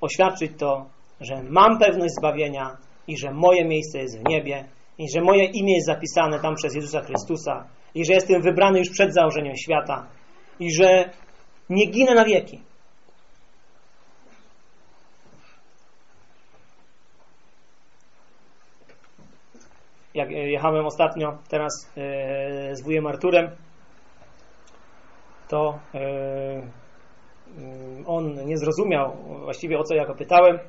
oświadczyć to, że mam pewność zbawienia i że moje miejsce jest w niebie i że moje imię jest zapisane tam przez Jezusa Chrystusa i że jestem wybrany już przed założeniem świata i że nie ginę na wieki. Jak jechałem ostatnio teraz e, z wujem Arturem, to e, mm, on nie zrozumiał właściwie o co ja go pytałem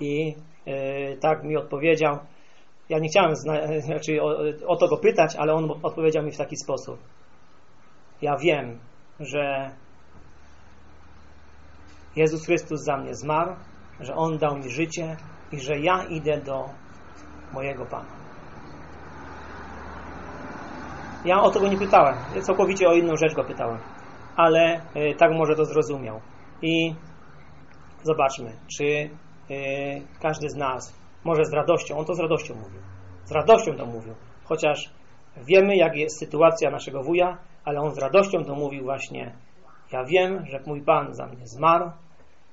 i e, tak mi odpowiedział. Ja nie chciałem znaczy o, o to go pytać, ale on odpowiedział mi w taki sposób. Ja wiem, że Jezus Chrystus za mnie zmarł, że On dał mi życie i że ja idę do mojego Pana. Ja o to go nie pytałem. Całkowicie o inną rzecz go pytałem. Ale y, tak może to zrozumiał. I zobaczmy, czy y, każdy z nas może z radością, on to z radością mówił. Z radością to mówił. Chociaż wiemy, jak jest sytuacja naszego wuja, ale on z radością to mówił właśnie. Ja wiem, że mój Pan za mnie zmarł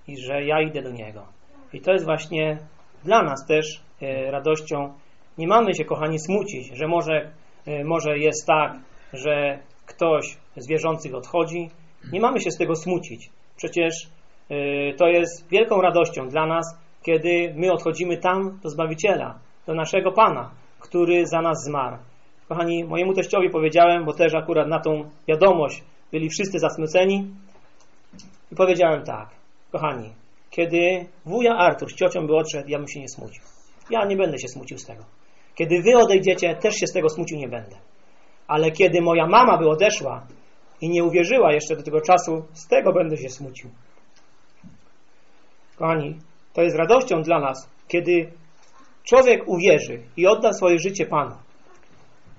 i że ja idę do Niego. I to jest właśnie dla nas też y, radością. Nie mamy się, kochani, smucić, że może może jest tak, że ktoś z wierzących odchodzi. Nie mamy się z tego smucić. Przecież e, to jest wielką radością dla nas, kiedy my odchodzimy tam do Zbawiciela, do naszego Pana, który za nas zmarł. Kochani, mojemu teściowi powiedziałem, bo też akurat na tą wiadomość byli wszyscy zasmuceni i powiedziałem tak, kochani, kiedy wuja Artur z ciocią by odszedł, ja bym się nie smucił. Ja nie będę się smucił z tego. Kiedy wy odejdziecie, też się z tego smucił nie będę. Ale kiedy moja mama by odeszła i nie uwierzyła jeszcze do tego czasu, z tego będę się smucił. Kochani, to jest radością dla nas, kiedy człowiek uwierzy i odda swoje życie Panu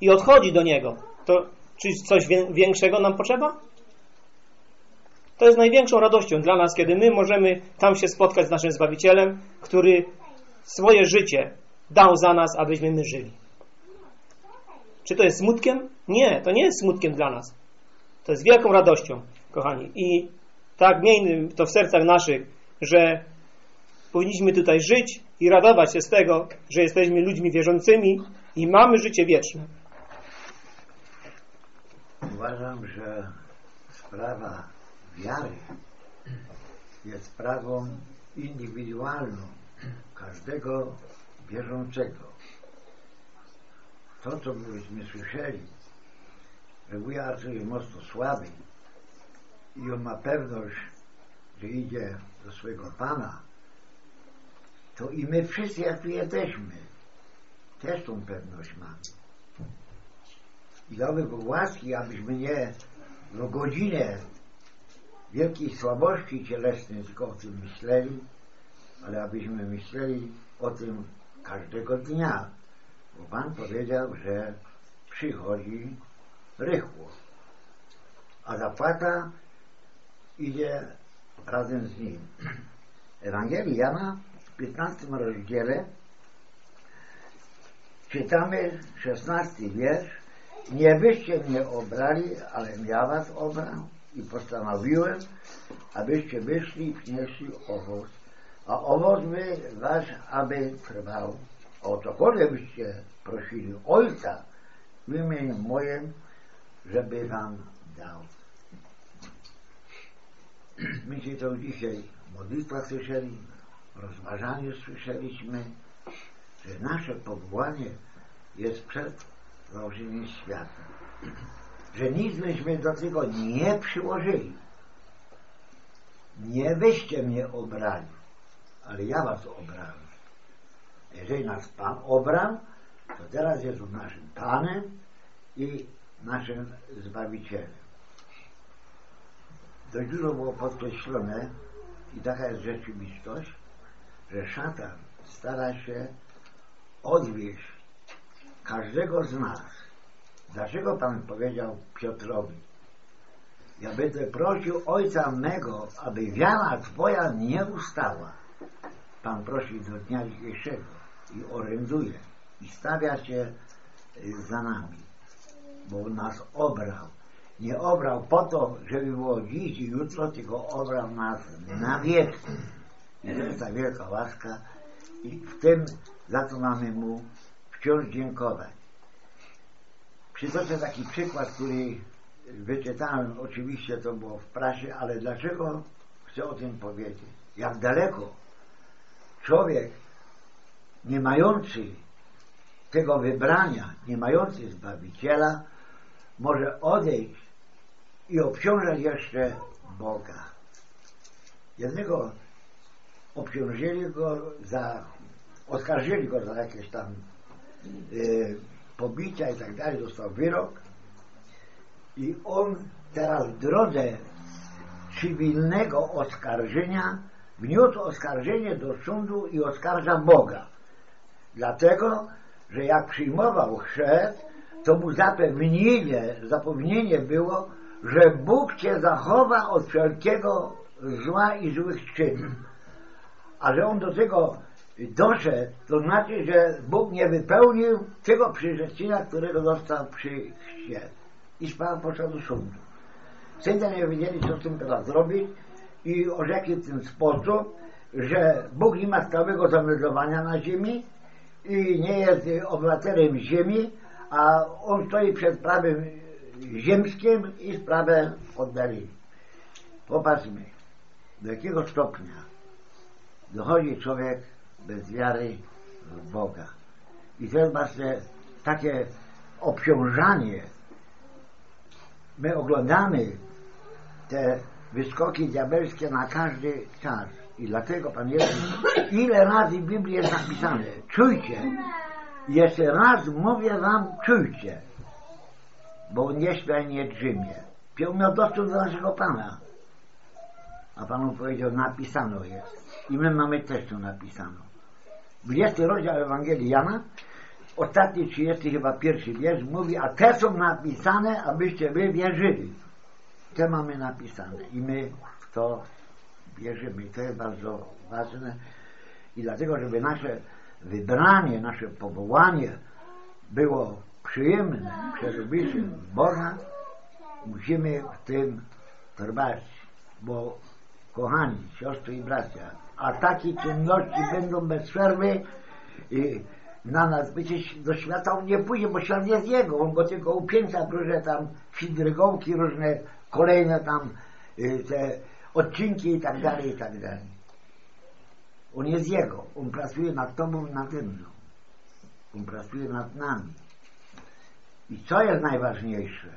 i odchodzi do Niego, to czy coś większego nam potrzeba? To jest największą radością dla nas, kiedy my możemy tam się spotkać z naszym Zbawicielem, który swoje życie dał za nas, abyśmy my żyli. Czy to jest smutkiem? Nie, to nie jest smutkiem dla nas. To jest wielką radością, kochani. I tak miejmy to w sercach naszych, że powinniśmy tutaj żyć i radować się z tego, że jesteśmy ludźmi wierzącymi i mamy życie wieczne. Uważam, że sprawa wiary jest sprawą indywidualną każdego wierzącego. To, co myśmy słyszeli, że wuja Artur jest mocno słaby i on ma pewność, że idzie do swojego Pana, to i my wszyscy, jak tu jesteśmy, też tą pewność mamy. I dałby Bóg łaski, abyśmy nie w godzinę wielkiej słabości cielesnej tylko o tym myśleli, ale abyśmy myśleli o tym każdego dnia. Bo Pan powiedział, że przychodzi rychło, a zapłata idzie razem z nim. Ewangelii Jana w 15 rozdziale czytamy 16 wiersz Nie byście mnie obrali, ale ja was obrał i postanowiłem, abyście wyszli i przynieśli owoc, a owoc by wasz, aby trwał. O cokolwiek byście prosili Ojca w imieniu moim, żeby wam dał. Myśmy to dzisiaj w modlitwach słyszeli, w rozważaniu słyszeliśmy, że nasze powołanie jest przed założeniem świata. Że nic myśmy do tego nie przyłożyli. Nie wyście mnie obrali, ale ja was obrałem. Jeżeli nas Pan obrał, to teraz jest on naszym Panem i naszym Zbawicielem. Dość dużo było podkreślone i taka jest rzeczywistość, że szatan stara się odwieść każdego z nas. Dlaczego Pan powiedział Piotrowi? Ja będę prosił Ojca mego, aby wiara Twoja nie ustała. Pan prosi do dnia dzisiejszego i oręduje i stawia się y, za nami, bo nas obrał. Nie obrał po to, żeby było dziś i jutro, tylko obrał nas na wiek. I to jest ta wielka łaska i w tym za to mamy Mu wciąż dziękować. Przytoczę taki przykład, który wyczytałem, oczywiście to było w prasie, ale dlaczego chcę o tym powiedzieć? Jak daleko człowiek nie mający tego wybrania, nie mający Zbawiciela, może odejść i obciążać jeszcze Boga. Jednego obciążyli go za, oskarżyli go za jakieś tam y, pobicia i tak dalej, dostał wyrok i on teraz w drodze cywilnego oskarżenia wniósł oskarżenie do sądu i oskarża Boga. Dlatego, że jak przyjmował chrzest, to mu zapewnienie, zapewnienie było, że Bóg cię zachowa od wszelkiego zła i złych czynów. A że on do tego doszedł, to znaczy, że Bóg nie wypełnił tego przyrzeczenia, którego dostał przy chrzcie. I sprawa poszła do sądu. Sędzia nie wiedzieli, co z tym teraz zrobić i orzekli w ten sposób, że Bóg nie ma stałego zameldowania na ziemi i nie jest obywatelem ziemi, a on stoi przed prawem ziemskim i sprawę oddali. Popatrzmy, do jakiego stopnia dochodzi człowiek bez wiary w Boga. I to jest właśnie takie obciążanie. My oglądamy te wyskoki diabelskie na każdy czas. I dlatego, Pan Jezus, ile razy w Biblii jest napisane, czujcie, jeszcze raz mówię wam, czujcie, bo nie śpię, nie drzymie. Piął dostęp do naszego Pana. A Pan mu powiedział, napisano jest. I my mamy też to napisano. 20 rozdział Ewangelii Jana, ostatni 30 chyba pierwszy wiersz mówi, a te są napisane, abyście wy wierzyli. Te mamy napisane i my w to wierzymy. To jest bardzo ważne. I dlatego, żeby nasze wybranie, nasze powołanie było przyjemne przed obliczem Boga, musimy w tym trwać, bo kochani, siostry i bracia, a takie czynności będą bez przerwy i na nas przecież do świata on nie pójdzie, bo świat jest jego, on go tylko upięca w różne tam fidrygołki, różne kolejne tam y, te odcinki i tak dalej, i tak dalej. On jest jego, on pracuje nad tobą, nade mną. On pracuje nad nami. I co jest najważniejsze?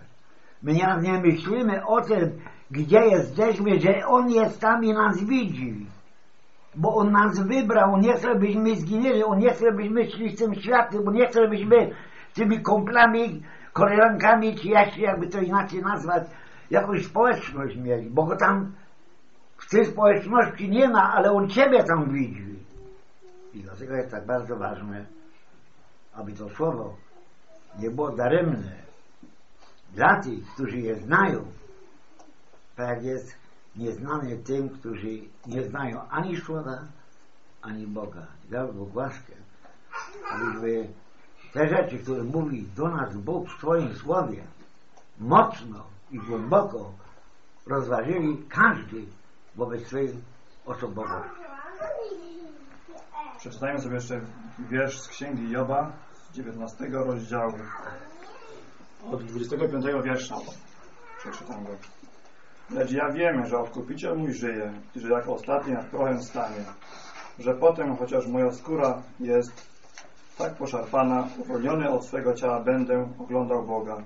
My nie, myślimy o tym, gdzie jesteśmy, że On jest tam i nas widzi. Bo On nas wybrał, On nie chce, byśmy zginęli, On nie chce, byśmy szli z tym światem, On nie chce, byśmy tymi komplami, koleżankami, czy jeszcze jakby to inaczej nazwać, jakąś społeczność mieli, bo go tam w tej społeczności nie ma, ale On Ciebie tam widzi. I dlatego jest tak bardzo ważne, aby to słowo nie było daremne dla tych, którzy je znają, tak jest nieznane tym, którzy nie znają ani słowa, ani Boga. Dał Bóg łaskę, abyśmy te rzeczy, które mówi do nas Bóg w swoim słowie, mocno i głęboko rozważyli każdy wobec swojej osobowości. Przeczytajmy sobie jeszcze wiersz z Księgi Joba z 19 rozdziału. Od 25 wiersza przeczytam go. Lecz ja wiem, że Odkupiciel mój żyje i że jak ostatni nad stanie, że potem, chociaż moja skóra jest tak poszarpana, uwolniony od swego ciała będę oglądał Boga.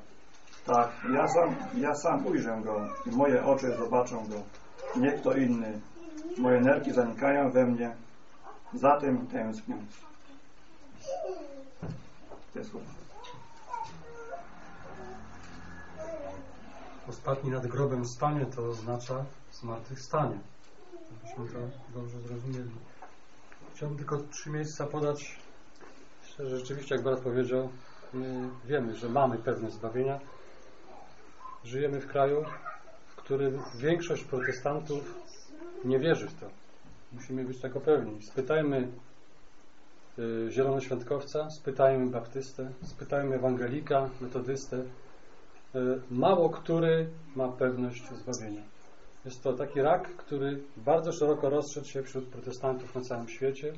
Tak, ja sam, ja sam ujrzę Go i moje oczy zobaczą Go. Nie kto inny. Moje nerki zanikają we mnie, za tym tęsknię. Te słowa. Ostatni nad grobem stanie to oznacza zmartwychwstanie. Żebyśmy to dobrze zrozumieli. Chciałbym tylko trzy miejsca podać. Myślę, że rzeczywiście, jak brat powiedział, my wiemy, że mamy pewne zbawienia. Żyjemy w kraju, w którym większość protestantów nie wierzy w to. Musimy być tego pewni. Spytajmy y, zielonoświątkowca, spytajmy baptystę, spytajmy ewangelika, metodystę. Y, mało który ma pewność zbawienia. Jest to taki rak, który bardzo szeroko rozszedł się wśród protestantów na całym świecie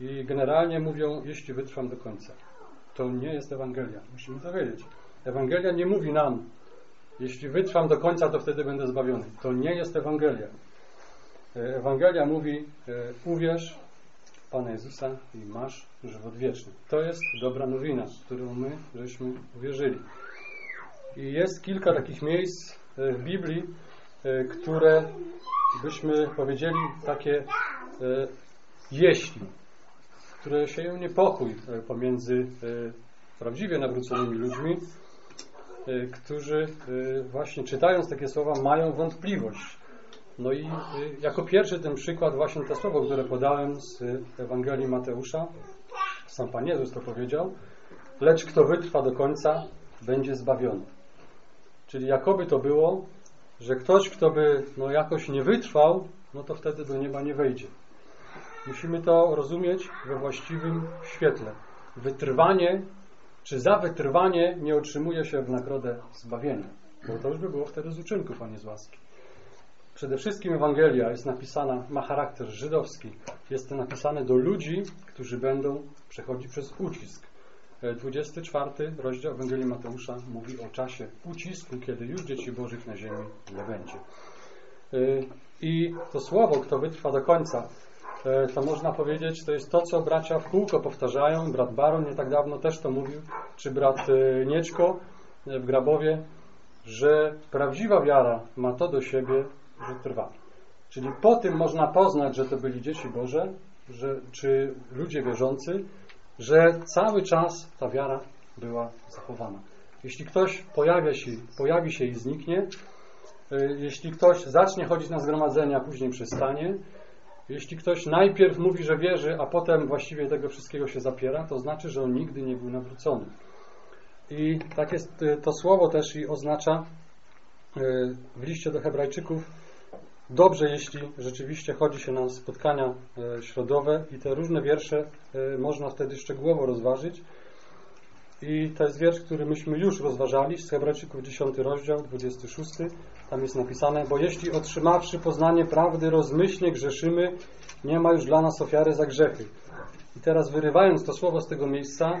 i generalnie mówią, jeśli wytrwam do końca. To nie jest Ewangelia. Musimy to wiedzieć. Ewangelia nie mówi nam, jeśli wytrwam do końca, to wtedy będę zbawiony. To nie jest Ewangelia. E, Ewangelia mówi, e, uwierz Pana Jezusa i masz żywot wieczny. To jest dobra nowina, w którą my żeśmy uwierzyli. I jest kilka takich miejsc e, w Biblii, które byśmy powiedzieli takie jeśli, które sieją niepokój pomiędzy prawdziwie nawróconymi ludźmi, którzy właśnie czytając takie słowa mają wątpliwość no i y, jako pierwszy ten przykład właśnie to słowo, które podałem z Ewangelii Mateusza, sam Pan Jezus to powiedział, lecz kto wytrwa do końca, będzie zbawiony. Czyli jakoby to było, że ktoś, kto by no, jakoś nie wytrwał, no to wtedy do nieba nie wejdzie. Musimy to rozumieć we właściwym świetle. Wytrwanie, czy za wytrwanie nie otrzymuje się w nagrodę zbawienia. Bo to już by było wtedy z uczynków, a nie z łaski. Przede wszystkim Ewangelia jest napisana, ma charakter żydowski. Jest to napisane do ludzi, którzy będą przechodzić przez ucisk. 24 e, rozdział Ewangelii Mateusza mówi o czasie ucisku, kiedy już dzieci Bożych na ziemi nie będzie. E, I to słowo, kto wytrwa do końca, to można powiedzieć, to jest to, co bracia w kółko powtarzają. Brat Baron nie tak dawno też to mówił, czy brat Nieczko w Grabowie, że prawdziwa wiara ma to do siebie, że trwa. Czyli po tym można poznać, że to byli dzieci Boże, że, czy ludzie wierzący, że cały czas ta wiara była zachowana. Jeśli ktoś pojawia się, pojawi się i zniknie, jeśli ktoś zacznie chodzić na zgromadzenia, a później przestanie, jeśli ktoś najpierw mówi, że wierzy, a potem właściwie tego wszystkiego się zapiera, to znaczy, że on nigdy nie był nawrócony. I tak jest y, to słowo też i oznacza y, w liście do Hebrajczyków dobrze, jeśli rzeczywiście chodzi się na spotkania środowe i te różne wiersze można wtedy szczegółowo rozważyć i to jest wiersz, który myśmy już rozważali z Hebrajczyków 10 rozdział, 26. Tam jest napisane, bo jeśli otrzymawszy poznanie prawdy rozmyślnie grzeszymy, nie ma już dla nas ofiary za grzechy. I teraz wyrywając to słowo z tego miejsca,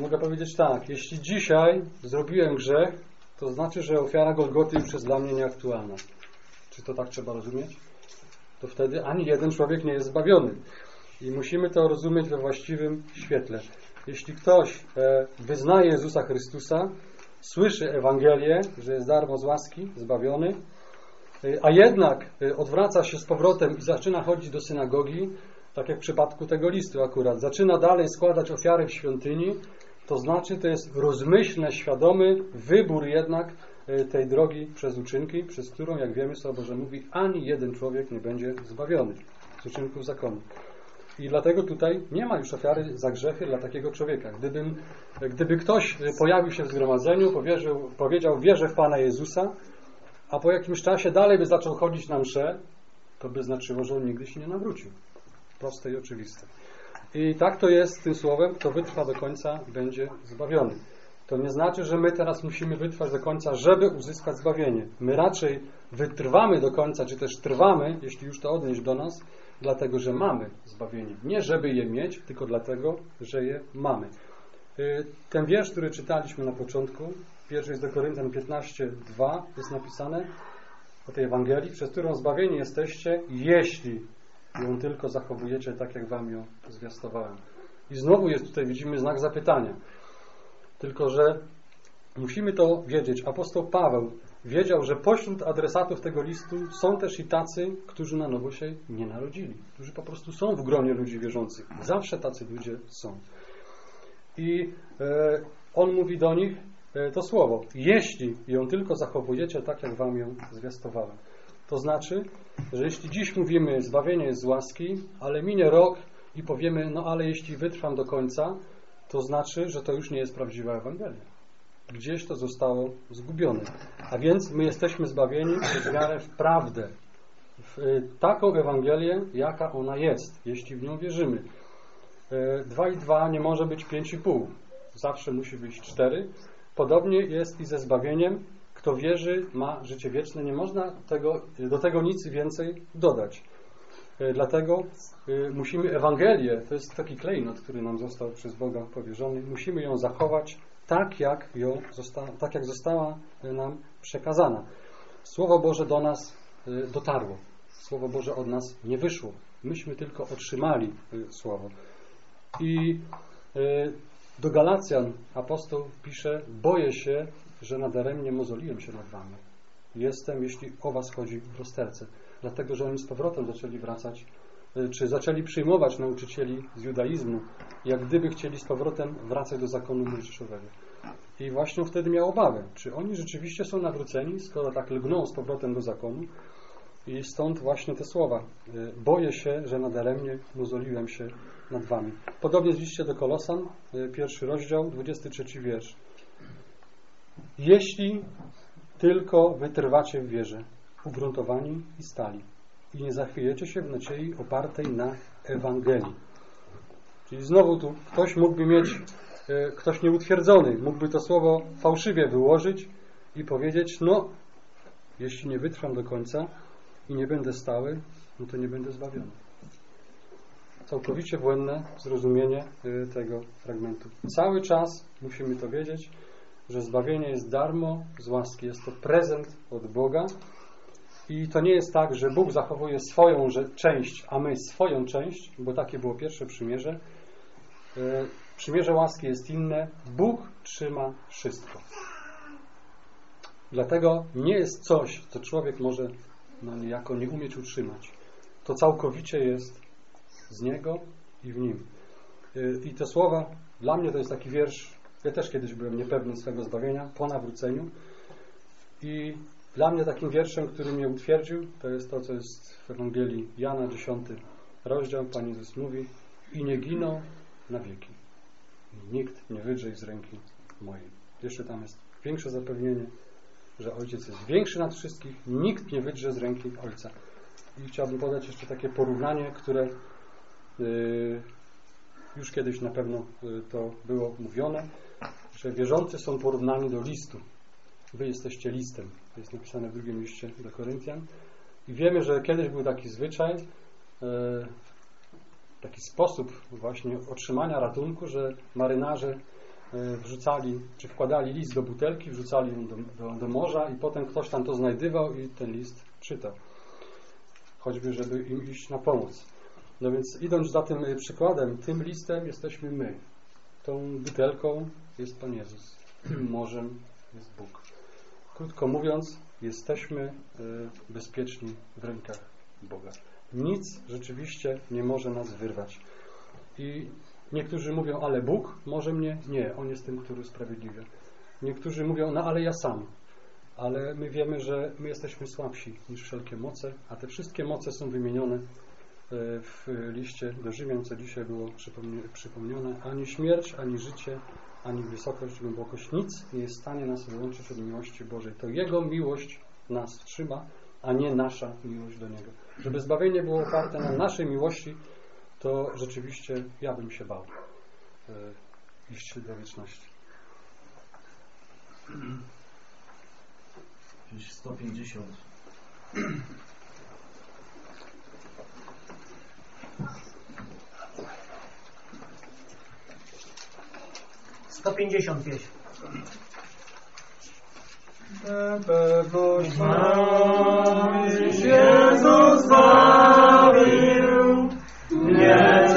mogę powiedzieć tak, jeśli dzisiaj zrobiłem grzech, to znaczy, że ofiara Golgoty już jest dla mnie nieaktualna. Czy to tak trzeba rozumieć? To wtedy ani jeden człowiek nie jest zbawiony. I musimy to rozumieć we właściwym świetle. Jeśli ktoś e, wyznaje Jezusa Chrystusa, słyszy Ewangelię, że jest darmo z łaski, zbawiony, e, a jednak e, odwraca się z powrotem i zaczyna chodzić do synagogi, tak jak w przypadku tego listu akurat, zaczyna dalej składać ofiary w świątyni, to znaczy to jest rozmyślny, świadomy wybór jednak tej drogi przez uczynki, przez którą, jak wiemy, Słowo Boże mówi, ani jeden człowiek nie będzie zbawiony z uczynków zakonu. I dlatego tutaj nie ma już ofiary za grzechy dla takiego człowieka. Gdybym, gdyby ktoś pojawił się w zgromadzeniu, powierzył, powiedział wierzę w Pana Jezusa, a po jakimś czasie dalej by zaczął chodzić na msze, to by znaczyło, że on nigdy się nie nawrócił. Proste i oczywiste. I tak to jest tym słowem, kto wytrwa do końca, będzie zbawiony. To nie znaczy, że my teraz musimy wytrwać do końca, żeby uzyskać zbawienie. My raczej wytrwamy do końca, czy też trwamy, jeśli już to odnieść do nas, dlatego że mamy zbawienie. Nie żeby je mieć, tylko dlatego, że je mamy. Y, ten wiersz, który czytaliśmy na początku, pierwszy jest do Koryntian 15:2, jest napisane o tej Ewangelii, przez którą zbawieni jesteście, jeśli ją tylko zachowujecie tak, jak wam ją zwiastowałem. I znowu jest tutaj, widzimy, znak zapytania. Tylko, że musimy to wiedzieć. Apostoł Paweł wiedział, że pośród adresatów tego listu są też i tacy, którzy na nowo się nie narodzili, którzy po prostu są w gronie ludzi wierzących. Zawsze tacy ludzie są. I e, on mówi do nich e, to słowo: Jeśli ją tylko zachowujecie tak, jak wam ją zwiastowałem. To znaczy, że jeśli dziś mówimy, zbawienie jest z łaski, ale minie rok i powiemy, no ale jeśli wytrwam do końca, to znaczy, że to już nie jest prawdziwa Ewangelia. Gdzieś to zostało zgubione. A więc my jesteśmy zbawieni przez wiarę w prawdę. W y, taką Ewangelię, jaka ona jest, jeśli w nią wierzymy. Y, dwa i dwa nie może być pięć i pół. Zawsze musi być cztery. Podobnie jest i ze zbawieniem. Kto wierzy, ma życie wieczne. Nie można tego, do tego nic więcej dodać. Y, dlatego musimy Ewangelię, to jest taki klejnot, który nam został przez Boga powierzony, musimy ją zachować tak jak, ją tak jak została nam przekazana. Słowo Boże do nas y, dotarło. Słowo Boże od nas nie wyszło. Myśmy tylko otrzymali y, Słowo. I do Galacjan apostoł pisze, boję się, że nadaremnie mozoliłem się nad wami. Jestem, jeśli o was chodzi w rozterce. Dlatego, że oni z powrotem zaczęli wracać czy zaczęli przyjmować nauczycieli z judaizmu, jak gdyby chcieli z powrotem wracać do zakonu mojżeszowego. I właśnie wtedy miał obawę, czy oni rzeczywiście są nawróceni, skoro tak lgną z powrotem do zakonu. I stąd właśnie te słowa. Y, boję się, że nadaremnie muzoliłem się nad wami. Podobnie z do Kolosan, y, pierwszy rozdział, 23 wiersz. Jeśli tylko wytrwacie w wierze, ugruntowani i stali i nie zachwiejecie się w nadziei opartej na Ewangelii. Czyli znowu tu ktoś mógłby mieć, e, ktoś nieutwierdzony, mógłby to słowo fałszywie wyłożyć i powiedzieć, no, jeśli nie wytrwam do końca i nie będę stały, no to nie będę zbawiony. Całkowicie błędne zrozumienie e, tego fragmentu. Cały czas musimy to wiedzieć, że zbawienie jest darmo z łaski. Jest to prezent od Boga, i to nie jest tak, że Bóg zachowuje swoją część, a my swoją część, bo takie było pierwsze przymierze. E, przymierze łaski jest inne. Bóg trzyma wszystko. Dlatego nie jest coś, co człowiek może no niejako nie umieć utrzymać. To całkowicie jest z Niego i w Nim. Y, I te słowa, dla mnie to jest taki wiersz, ja też kiedyś byłem niepewny swego zbawienia po nawróceniu i dla mnie takim wierszem, który mnie utwierdził, to jest to, co jest w Ewangelii Jana, 10 rozdział. Pan Jezus mówi i nie giną na wieki. Nikt nie wydrze ich z ręki mojej. Jeszcze tam jest większe zapewnienie, że Ojciec jest większy nad wszystkich, nikt nie wydrze z ręki Ojca. I chciałbym podać jeszcze takie porównanie, które yy, już kiedyś na pewno yy, to było mówione, że wierzący są porównani do listu. Wy jesteście listem. To jest napisane w drugim liście do Koryntian. I wiemy, że kiedyś był taki zwyczaj, yy, taki sposób właśnie otrzymania ratunku, że marynarze e, wrzucali, czy wkładali list do butelki, wrzucali ją do, do, do morza i potem ktoś tam to znajdywał i ten list czytał. Choćby, żeby im iść na pomoc. No więc idąc za tym przykładem, tym listem jesteśmy my. Tą butelką jest Pan Jezus. Tym morzem jest Bóg. Krótko mówiąc, jesteśmy e, bezpieczni w rękach Boga. Nic rzeczywiście nie może nas wyrwać. I niektórzy mówią, ale Bóg może mnie? Nie, On jest tym, który usprawiedliwia. Niektórzy mówią, no ale ja sam. Ale my wiemy, że my jesteśmy słabsi niż wszelkie moce, a te wszystkie moce są wymienione e, w liście do Rzymian, co dzisiaj było przypomniane. Ani śmierć, ani życie, ani wysokość, głębokość, nic nie jest w stanie nas wyłączyć od miłości Bożej. To Jego miłość nas trzyma, a nie nasza miłość do Niego. Żeby zbawienie było oparte na naszej miłości, to rzeczywiście ja bym się bał e, iść do wieczności. Gdzieś 150. 150 pieśń. Pewność zbawił, nie